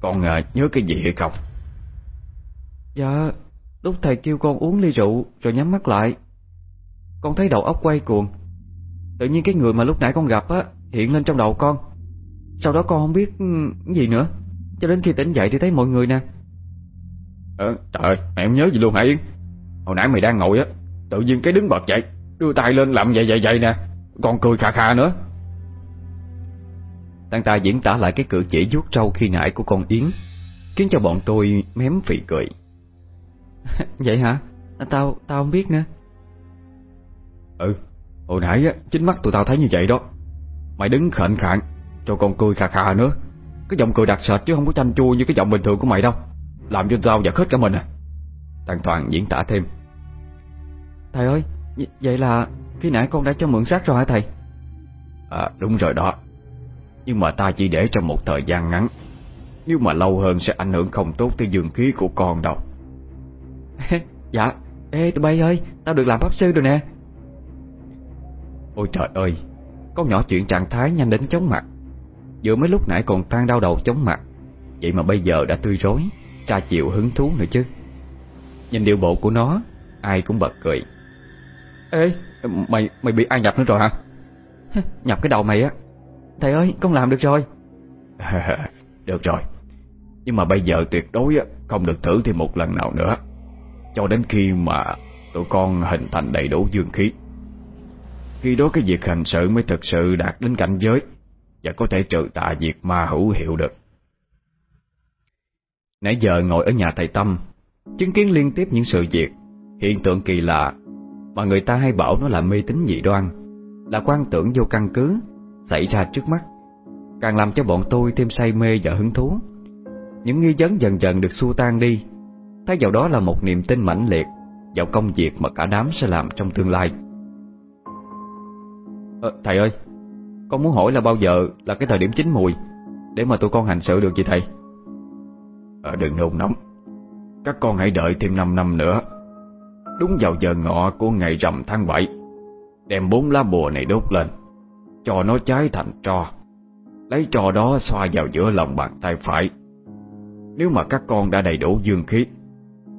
Con uh, nhớ cái gì hay không Dạ Lúc thầy kêu con uống ly rượu Rồi nhắm mắt lại. Con thấy đầu óc quay cuồng. Tự nhiên cái người mà lúc nãy con gặp á Hiện lên trong đầu con. Sau đó con không biết gì nữa. Cho đến khi tỉnh dậy thì thấy mọi người nè. Ờ trời ơi mẹ không nhớ gì luôn hả Yến? Hồi nãy mày đang ngồi á Tự nhiên cái đứng bật dậy Đưa tay lên làm vậy vậy vậy nè. Còn cười khà khà nữa. Tăng ta diễn tả lại cái cử chỉ vuốt trâu khi nãy của con Yến Khiến cho bọn tôi mém phì cười Vậy hả? Tao tao không biết nữa. Ừ Hồi nãy á, chính mắt tụi tao thấy như vậy đó. Mày đứng khệnh khạng Rồi còn cười khà khà nữa. Cái giọng cười đặc sệt chứ không có chanh chua như cái giọng bình thường của mày đâu. Làm cho tao giật hết cả mình à. Tăng Toàn diễn tả thêm. Thầy ơi Vậy là khi nãy con đã cho mượn xác rồi hả thầy? À đúng rồi đó. Nhưng mà ta chỉ để trong một thời gian ngắn. Nếu mà lâu hơn sẽ ảnh hưởng không tốt tới dương khí của con đâu Dạ. Ê, tụi bay ơi, Tao được làm pháp sư rồi nè. Ôi trời ơi, Con nhỏ chuyện trạng thái nhanh đến chóng mặt. Giữa mấy lúc nãy còn tan đau đầu chóng mặt. Vậy mà bây giờ đã tươi rối, Tra chịu hứng thú nữa chứ. Nhìn điệu bộ của nó, Ai cũng bật cười. Ê, Mày mày bị ai nhập nữa rồi hả? Nhập cái đầu mày á. Thầy ơi, con làm được rồi. Được rồi. Nhưng mà bây giờ tuyệt đối không được thử thêm một lần nào nữa. Cho đến khi mà tụi con hình thành đầy đủ dương khí. Khi đó cái việc hành sự mới thực sự đạt đến cảnh giới Và có thể trừ tạ diệt ma hữu hiệu được. Nãy giờ ngồi ở nhà thầy Tâm, Chứng kiến liên tiếp những sự việc. Hiện tượng kỳ lạ Mà người ta hay bảo nó là mê tín dị đoan, Là quan tưởng vô căn cứ Xảy ra trước mắt, Càng làm cho bọn tôi thêm say mê và hứng thú. Những nghi vấn dần dần được xua tan đi. Thay vào đó là một niềm tin mãnh liệt Vào công việc mà cả đám sẽ làm trong tương lai. À, Thầy ơi Con muốn hỏi là bao giờ là cái thời điểm chín mùi Để mà tụi con hành sự được vậy thầy? À, Đừng nôn nóng. Các con hãy đợi thêm 5 năm nữa. Đúng vào giờ ngọ của ngày rằm tháng 7 Đem bốn lá bùa này đốt lên Cho nó cháy thành tro. Lấy trò đó xoa vào giữa lòng bàn tay phải. Nếu mà các con đã đầy đủ dương khí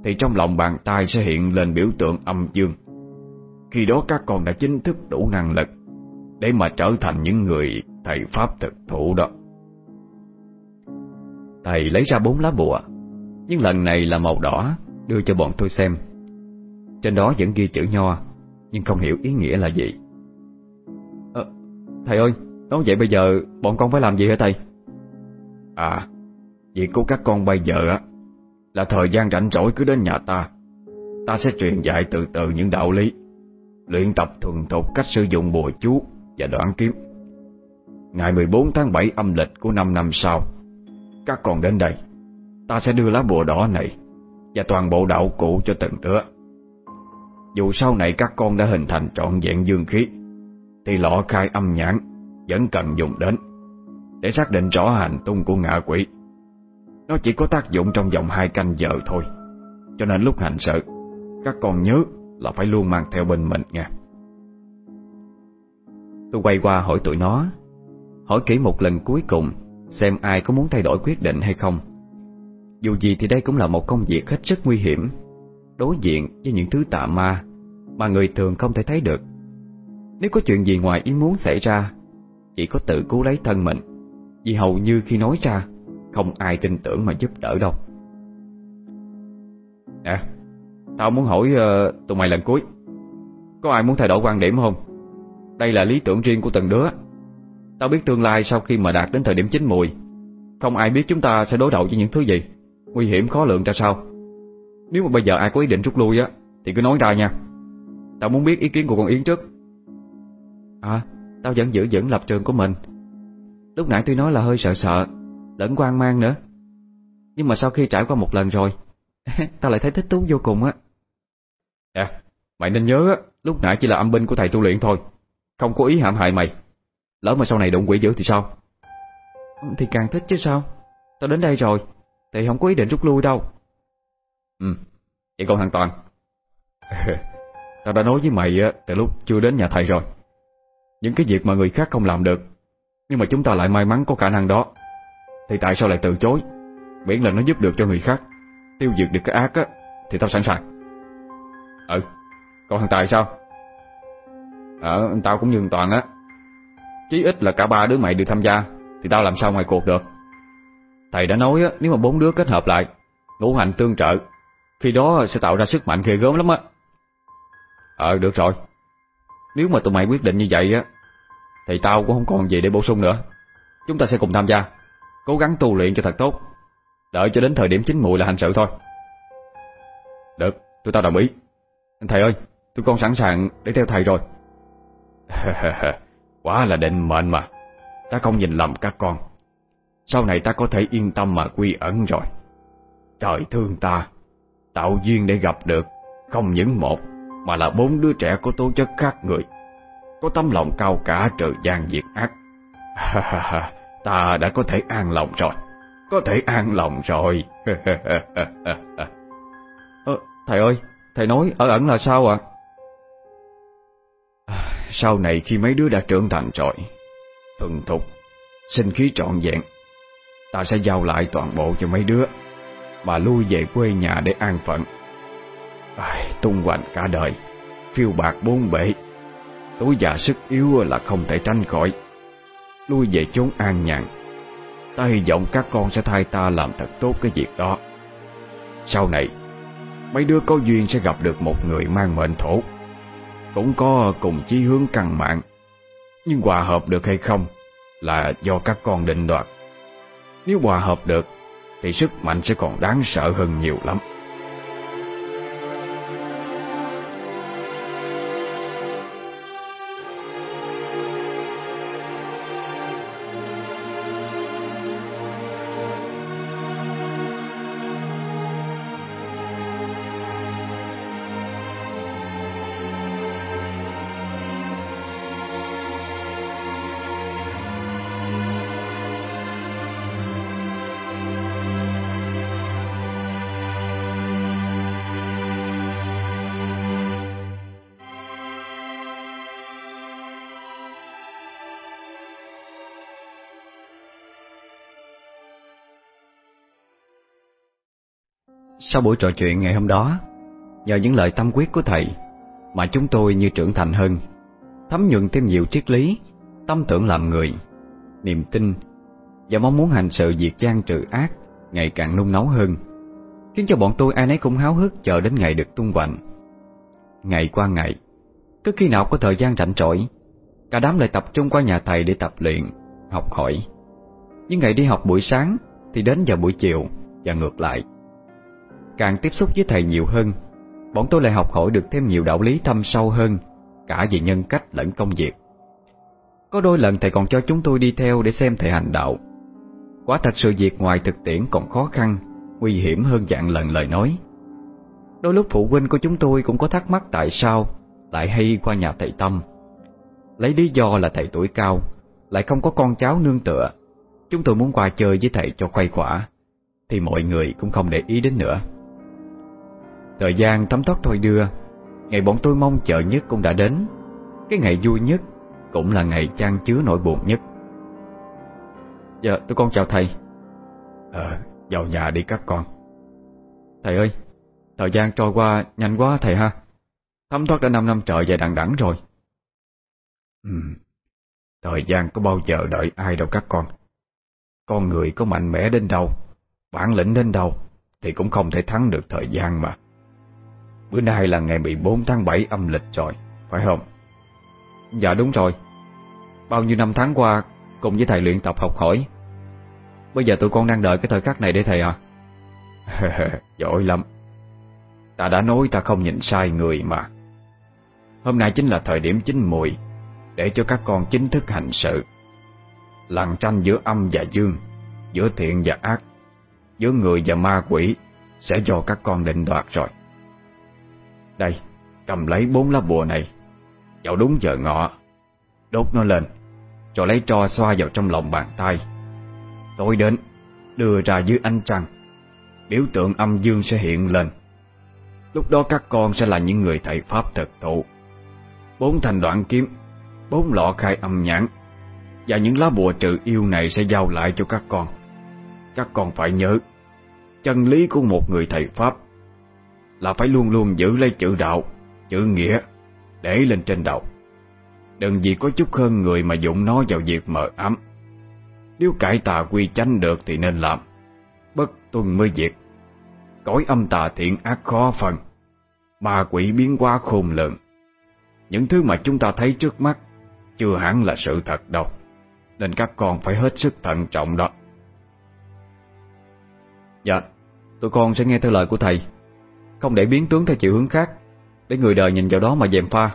thì trong lòng bàn tay sẽ hiện lên biểu tượng âm dương. Khi đó các con đã chính thức đủ năng lực Để mà trở thành những người thầy Pháp thực thụ đó. Thầy lấy ra bốn lá bùa Nhưng lần này là màu đỏ Đưa cho bọn tôi xem. Trên đó vẫn ghi chữ nho Nhưng không hiểu ý nghĩa là gì. À, Thầy ơi Nói vậy bây giờ bọn con phải làm gì hả thầy? À Việc của các con bây giờ á là thời gian rảnh rỗi cứ đến nhà ta. Ta sẽ truyền dạy từ từ những đạo lý, Luyện tập thuần thục cách sử dụng bùa chú Và đoạn kiếm. Ngày 14 tháng 7 âm lịch của năm năm sau, Các con đến đây. Ta sẽ đưa lá bùa đỏ này Và toàn bộ đạo cụ cho từng đứa. Dù sau này các con đã hình thành trọn vẹn dương khí, Thì lọ khai âm nhãn Vẫn cần dùng đến Để xác định rõ hành tung của ngạ quỷ. Nó chỉ có tác dụng trong vòng hai canh giờ thôi. Cho nên lúc hành sự, Các con nhớ là phải luôn mang theo bên mình nha. Tôi quay qua hỏi tụi nó, Hỏi kỹ một lần cuối cùng, Xem ai có muốn thay đổi quyết định hay không. Dù gì thì đây cũng là một công việc hết sức nguy hiểm, Đối diện với những thứ tà ma Mà người thường không thể thấy được. Nếu có chuyện gì ngoài ý muốn xảy ra, Chỉ có tự cứu lấy thân mình, Vì hầu như khi nói ra không ai tin tưởng mà giúp đỡ đâu. Nè Tao muốn hỏi uh, tụi mày lần cuối Có ai muốn thay đổi quan điểm không? Đây là lý tưởng riêng của từng đứa. Tao biết tương lai sau khi mà đạt đến thời điểm chín mùi Không ai biết chúng ta sẽ đối đầu với những thứ gì. Nguy hiểm khó lượng ra sao. Nếu mà bây giờ ai có ý định rút lui á Thì cứ nói ra nha. Tao muốn biết ý kiến của con Yến trước. À Tao vẫn giữ vững lập trường của mình. Lúc nãy tôi nói là hơi sợ sợ Lẫn quan mang nữa. Nhưng mà sau khi trải qua một lần rồi Tao lại thấy thích thú vô cùng á. À Mày nên nhớ á Lúc nãy chỉ là âm binh của thầy tu luyện thôi. Không có ý hãm hại mày. Lỡ mà sau này đụng quỷ dữ thì sao? Thì càng thích chứ sao? Tao đến đây rồi Thì không có ý định rút lui đâu. Ừ Vậy còn hoàn toàn? Tao đã nói với mày á Từ lúc chưa đến nhà thầy rồi. Những cái việc mà người khác không làm được Nhưng mà chúng ta lại may mắn có khả năng đó thì tại sao lại từ chối? Miễn là nó giúp được cho người khác. Tiêu diệt được cái ác á Thì tao sẵn sàng. Ừ Còn thằng Tài sao? Ờ tao cũng như Toàn á. Chí ít là cả ba đứa mày được tham gia Thì tao làm sao ngoài cuộc được? Thầy đã nói á, nếu mà bốn đứa kết hợp lại Ngũ hành tương trợ Khi đó sẽ tạo ra sức mạnh ghê gớm lắm á. Ờ được rồi. Nếu mà tụi mày quyết định như vậy á Thì tao cũng không còn gì để bổ sung nữa. Chúng ta sẽ cùng tham gia. Cố gắng tu luyện cho thật tốt. Đợi cho đến thời điểm chính mùi là hành sự thôi. Được, tôi tao đồng ý. Thầy ơi, tôi con sẵn sàng để theo thầy rồi. Quá là định mệnh mà. Ta không nhìn lầm các con. Sau này ta có thể yên tâm mà quy ẩn rồi. Trời thương ta. Tạo duyên để gặp được Không những một Mà là bốn đứa trẻ có tố chất khác người. Có tấm lòng cao cả trừ gian diệt ác. Ta đã có thể an lòng rồi. Có thể an lòng rồi. Ờ, Thầy ơi Thầy nói ở ẩn là sao ạ? À? Sau này khi mấy đứa đã trưởng thành rồi Thuần thục Sinh khí trọn vẹn Ta sẽ giao lại toàn bộ cho mấy đứa. Mà lui về quê nhà để an phận. À, Tung hoành cả đời Phiêu bạc bốn bể. Tối già sức yếu là không thể tránh khỏi Lui về chốn an nhàn. Ta hy vọng các con sẽ thay ta làm thật tốt cái việc đó. Sau này, Mấy đứa có duyên sẽ gặp được một người mang mệnh thổ. Cũng có cùng chí hướng căn mạng. Nhưng hòa hợp được hay không Là do các con định đoạt. Nếu hòa hợp được, Thì sức mạnh sẽ còn đáng sợ hơn nhiều lắm. Sau buổi trò chuyện ngày hôm đó, Nhờ những lời tâm quyết của thầy Mà chúng tôi như trưởng thành hơn, Thấm nhuận thêm nhiều triết lý, Tâm tưởng làm người, Niềm tin Và mong muốn hành sự diệt gian trừ ác Ngày càng nung nấu hơn, Khiến cho bọn tôi ai nấy cũng háo hức Chờ đến ngày được tung hoành. Ngày qua ngày, Cứ khi nào có thời gian rảnh rỗi, Cả đám lại tập trung qua nhà thầy để tập luyện, Học hỏi. Những ngày đi học buổi sáng Thì đến vào buổi chiều Và ngược lại. Càng tiếp xúc với thầy nhiều hơn. Bọn tôi lại học hỏi được thêm nhiều đạo lý thâm sâu hơn, Cả về nhân cách lẫn công việc. Có đôi lần thầy còn cho chúng tôi đi theo để xem thầy hành đạo. Quả thật sự việc ngoài thực tiễn còn khó khăn, Nguy hiểm hơn dạng lần lời nói. Đôi lúc phụ huynh của chúng tôi cũng có thắc mắc tại sao Lại hay qua nhà thầy Tâm. Lấy lý do là thầy tuổi cao, Lại không có con cháu nương tựa. Chúng tôi muốn qua chơi với thầy cho khuây khỏa, Thì mọi người cũng không để ý đến nữa. Thời gian thấm thoát thôi đưa Ngày bọn tôi mong chờ nhất cũng đã đến. Cái ngày vui nhất Cũng là ngày chan chứa nỗi buồn nhất. Dạ tôi con chào thầy. Ờ vào nhà đi các con. Thầy ơi Thời gian trôi qua nhanh quá thầy ha. Thấm thoát đã 5 năm trời dài đằng đẵng rồi. Ừ. Thời gian có bao giờ đợi ai đâu các con. Con người có mạnh mẽ đến đâu Bản lĩnh đến đâu Thì cũng không thể thắng được thời gian mà Bữa nay là ngày 14 tháng 7 âm lịch rồi, phải không? Dạ đúng rồi. Bao nhiêu năm tháng qua Cùng với thầy luyện tập học hỏi. Bây giờ tụi con đang đợi cái thời khắc này để thầy à? Giỏi lắm. Ta đã nói ta không nhìn sai người mà. Hôm nay chính là thời điểm chín mùi Để cho các con chính thức hành sự. Lằn tranh giữa âm và dương Giữa thiện và ác Giữa người và ma quỷ Sẽ do các con định đoạt rồi đây, cầm lấy bốn lá bùa này. Vào đúng giờ ngọ Đốt nó lên Rồi lấy tro xoa vào trong lòng bàn tay. Tối đến Đưa ra dưới ánh trăng Biểu tượng âm dương sẽ hiện lên. Lúc đó các con sẽ là những người thầy Pháp thực thụ. Bốn thành đoạn kiếm Bốn lọ khai âm nhãn Và những lá bùa trừ yêu này sẽ giao lại cho các con. Các con phải nhớ Chân lý của một người thầy Pháp là phải luôn luôn giữ lấy chữ đạo, chữ nghĩa để lên trên đầu. Đừng vì có chút hơn người mà dụng nó vào việc mờ ám. Nếu cải tà quy chánh được thì nên làm, bất tuân mới diệt. Cõi âm tà thiện ác khó phần, ma quỷ biến hóa khôn lường. Những thứ mà chúng ta thấy trước mắt chưa hẳn là sự thật đâu, nên các con phải hết sức thận trọng đó. Dạ, tụi con sẽ nghe theo lời của thầy không để biến tướng theo chiều hướng khác Để người đời nhìn vào đó mà dèm pha.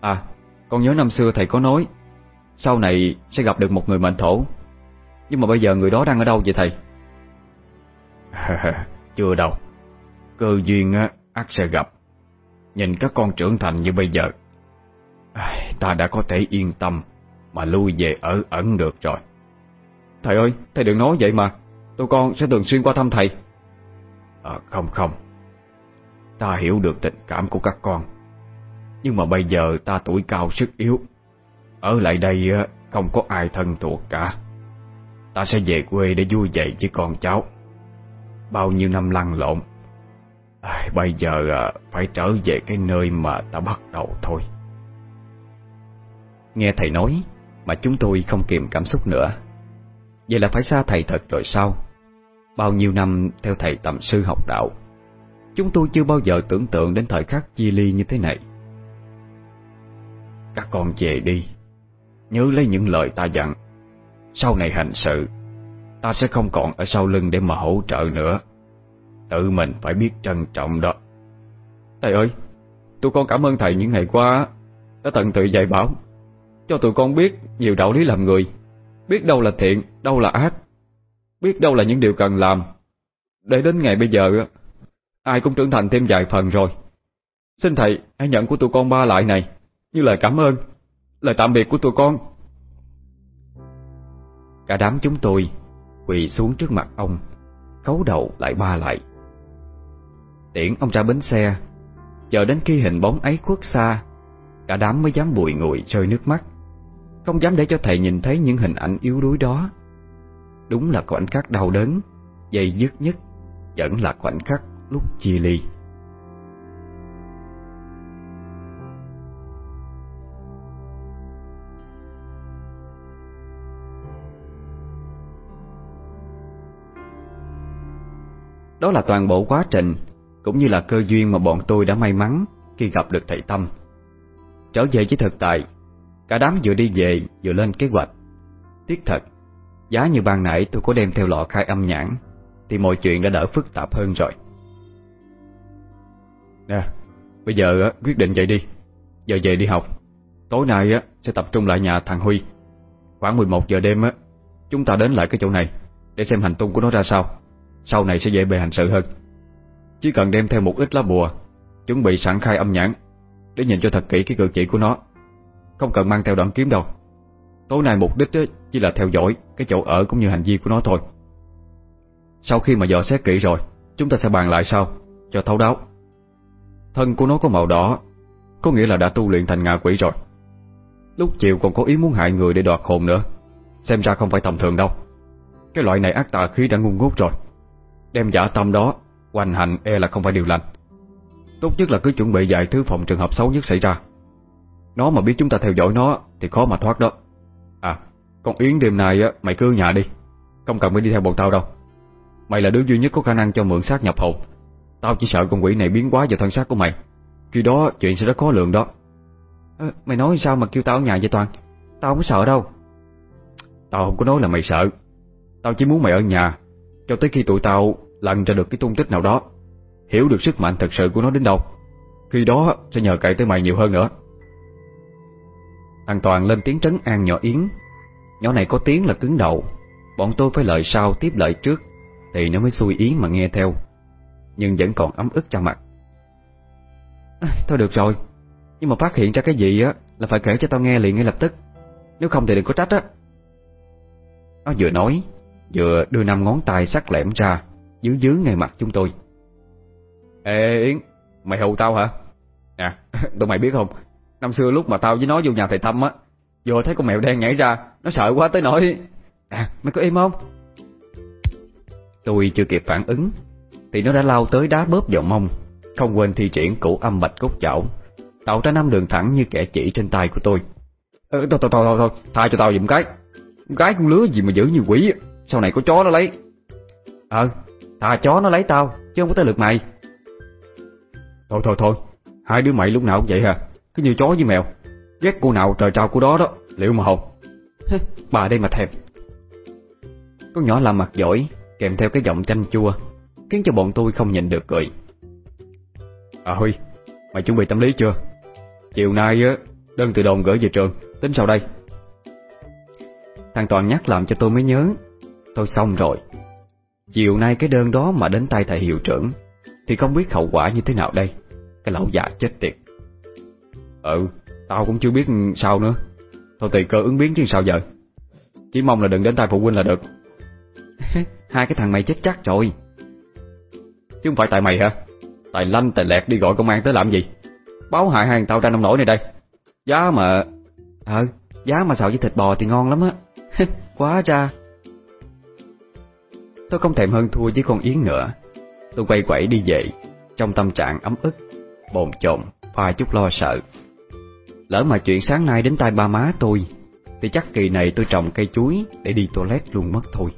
À Con nhớ năm xưa thầy có nói Sau này sẽ gặp được một người mệnh thổ. Nhưng mà bây giờ người đó đang ở đâu vậy thầy? Chưa đâu. Cơ duyên á, ác sẽ gặp. Nhìn các con trưởng thành như bây giờ Ta đã có thể yên tâm Mà lui về ở ẩn được rồi. Thầy ơi, thầy đừng nói vậy mà. Tụi con sẽ thường xuyên qua thăm thầy. À, Không không Ta hiểu được tình cảm của các con. Nhưng mà bây giờ ta tuổi cao sức yếu. Ở lại đây không có ai thân thuộc cả. Ta sẽ về quê để vui vậy với con cháu. Bao nhiêu năm lăn lộn. À, Bây giờ à, phải trở về cái nơi mà ta bắt đầu thôi. Nghe thầy nói Mà chúng tôi không kìm cảm xúc nữa. Vậy là phải xa thầy thật rồi sao? Bao nhiêu năm theo thầy tầm sư học đạo Chúng tôi chưa bao giờ tưởng tượng đến thời khắc chia ly như thế này. Các con về đi. Nhớ lấy những lời ta dặn. Sau này hành sự Ta sẽ không còn ở sau lưng để mà hỗ trợ nữa. Tự mình phải biết trân trọng đó. Thầy ơi Tụi con cảm ơn thầy những ngày qua Đã tận tụy dạy bảo Cho tụi con biết nhiều đạo lý làm người Biết đâu là thiện, đâu là ác Biết đâu là những điều cần làm. Để đến ngày bây giờ Ai cũng trưởng thành thêm vài phần rồi. Xin thầy, hãy nhận của tụi con ba lại này. Như lời cảm ơn, Lời tạm biệt của tụi con. Cả đám chúng tôi Quỳ xuống trước mặt ông, Khấu đầu lại ba lại. Tiễn ông ra bến xe, Chờ đến khi hình bóng ấy khuất xa, Cả đám mới dám bùi ngùi rơi nước mắt. Không dám để cho thầy nhìn thấy những hình ảnh yếu đuối đó. Đúng là khoảnh khắc đau đớn Dày dứt nhất Vẫn là khoảnh khắc lúc chia ly. Đó là toàn bộ quá trình, Cũng như là cơ duyên mà bọn tôi đã may mắn Khi gặp được thầy Tâm. Trở về với thực tại, Cả đám vừa đi về vừa lên kế hoạch. Tiếc thật, Giá như ban nãy tôi có đem theo lọ khai âm nhãn, Thì mọi chuyện đã đỡ phức tạp hơn rồi. Nè, Bây giờ quyết định vậy đi. Giờ về đi học. Tối nay sẽ tập trung lại nhà thằng Huy. Khoảng 11 giờ đêm Chúng ta đến lại cái chỗ này, Để xem hành tung của nó ra sao. Sau này sẽ dễ bề hành sự hơn. Chỉ cần đem theo một ít lá bùa, Chuẩn bị sẵn khai âm nhãn, Để nhìn cho thật kỹ cái cử chỉ của nó. Không cần mang theo đoạn kiếm đâu. Tối nay mục đích chỉ là theo dõi Cái chỗ ở cũng như hành vi của nó thôi. Sau khi mà dò xét kỹ rồi, Chúng ta sẽ bàn lại sau, Cho thấu đáo. Thân của nó có màu đỏ, Có nghĩa là đã tu luyện thành ngạ quỷ rồi. Lúc chiều còn có ý muốn hại người để đoạt hồn nữa. Xem ra không phải tầm thường đâu. Cái loại này ác tà khí đã ngu ngốt rồi. Đem giả tâm đó, Hoành hành e là không phải điều lành. Tốt nhất là cứ chuẩn bị dạy thứ phòng trường hợp xấu nhất xảy ra. Nó mà biết chúng ta theo dõi nó Thì khó mà thoát đó. À Con Yến đêm nay á, mày cứ ở nhà đi. Không cần phải đi theo bọn tao đâu. Mày là đứa duy nhất có khả năng cho mượn xác nhập hồn. Tao chỉ sợ con quỷ này biến quá vào thân xác của mày. Khi đó chuyện sẽ rất khó lượng đó. À, Mày nói sao mà kêu tao ở nhà vậy Toàn? Tao không sợ đâu. Tao không có nói là mày sợ. Tao chỉ muốn mày ở nhà Cho tới khi tụi tao lần ra được cái tung tích nào đó. Hiểu được sức mạnh thật sự của nó đến đâu Khi đó sẽ nhờ cậy tới mày nhiều hơn nữa. Thằng Toàn lên tiếng trấn an nhỏ Yến. Nhỏ này có tiếng là cứng đầu. Bọn tôi phải lợi sau tiếp lợi trước Thì nó mới xui Yến mà nghe theo Nhưng vẫn còn ấm ức trong mặt. À, Thôi được rồi. Nhưng mà phát hiện ra cái gì á Là phải kể cho tao nghe liền ngay lập tức. Nếu không thì đừng có trách á. Nó vừa nói Vừa đưa năm ngón tay sắc lẻm ra Dưới dưới ngay mặt chúng tôi. Ê Yến Mày hù tao hả? Nè tụi mày biết không? Năm xưa lúc mà tao với nó vô nhà thầy Tâm á Vừa thấy con mèo đen nhảy ra Nó sợ quá tới nỗi. À mày có im không? Tôi chưa kịp phản ứng Thì nó đã lao tới đá bóp vào mông. Không quên thi triển cổ âm bạch cốt chảo Tạo ra năm đường thẳng như kẻ chỉ trên tay của tôi. Ờ, Thôi thôi thôi thôi. Tha cho tao dùm cái. Gái con lứa gì mà giữ như quỷ Sau này có chó nó lấy. Ờ Thà chó nó lấy tao Chứ không có tới lượt mày. Thôi thôi thôi Hai đứa mày lúc nào cũng vậy hả? Cứ như chó với mèo. Ghét cô nào trời trao cô đó đó Liệu mà hồn Bà đây mà thèm. Con nhỏ làm mặt giỏi Kèm theo cái giọng chanh chua Khiến cho bọn tôi không nhìn được cười. À Huy, Mày chuẩn bị tâm lý chưa? Chiều nay á, đơn từ đồn gửi về trường, Tính sau đây. Thằng Toàn nhắc làm cho tôi mới nhớ, Tôi xong rồi. Chiều nay cái đơn đó mà đến tay thầy hiệu trưởng, Thì không biết hậu quả như thế nào đây. Cái lão già chết tiệt. Ừ Tao cũng chưa biết sao nữa. Thôi tùy cơ ứng biến chứ sao giờ. Chỉ mong là đừng đến tay phụ huynh là được. Hai cái thằng mày chết chắc rồi. Chứ không phải tại mày hả? Tài lanh tài lẹt đi gọi công an tới làm gì? Báo hại hàng tao ra nông nổi này đây. Giá mà Ờ Giá mà xào với thịt bò thì ngon lắm á. Quá ra Tôi không thèm hơn thua với con Yến nữa. Tôi quay quẩy đi về, Trong tâm trạng ấm ức, Bồn chồn, Pha chút lo sợ. Lỡ mà chuyện sáng nay đến tay ba má tôi, Thì chắc kỳ này tôi trồng cây chuối Để đi toilet luôn mất thôi.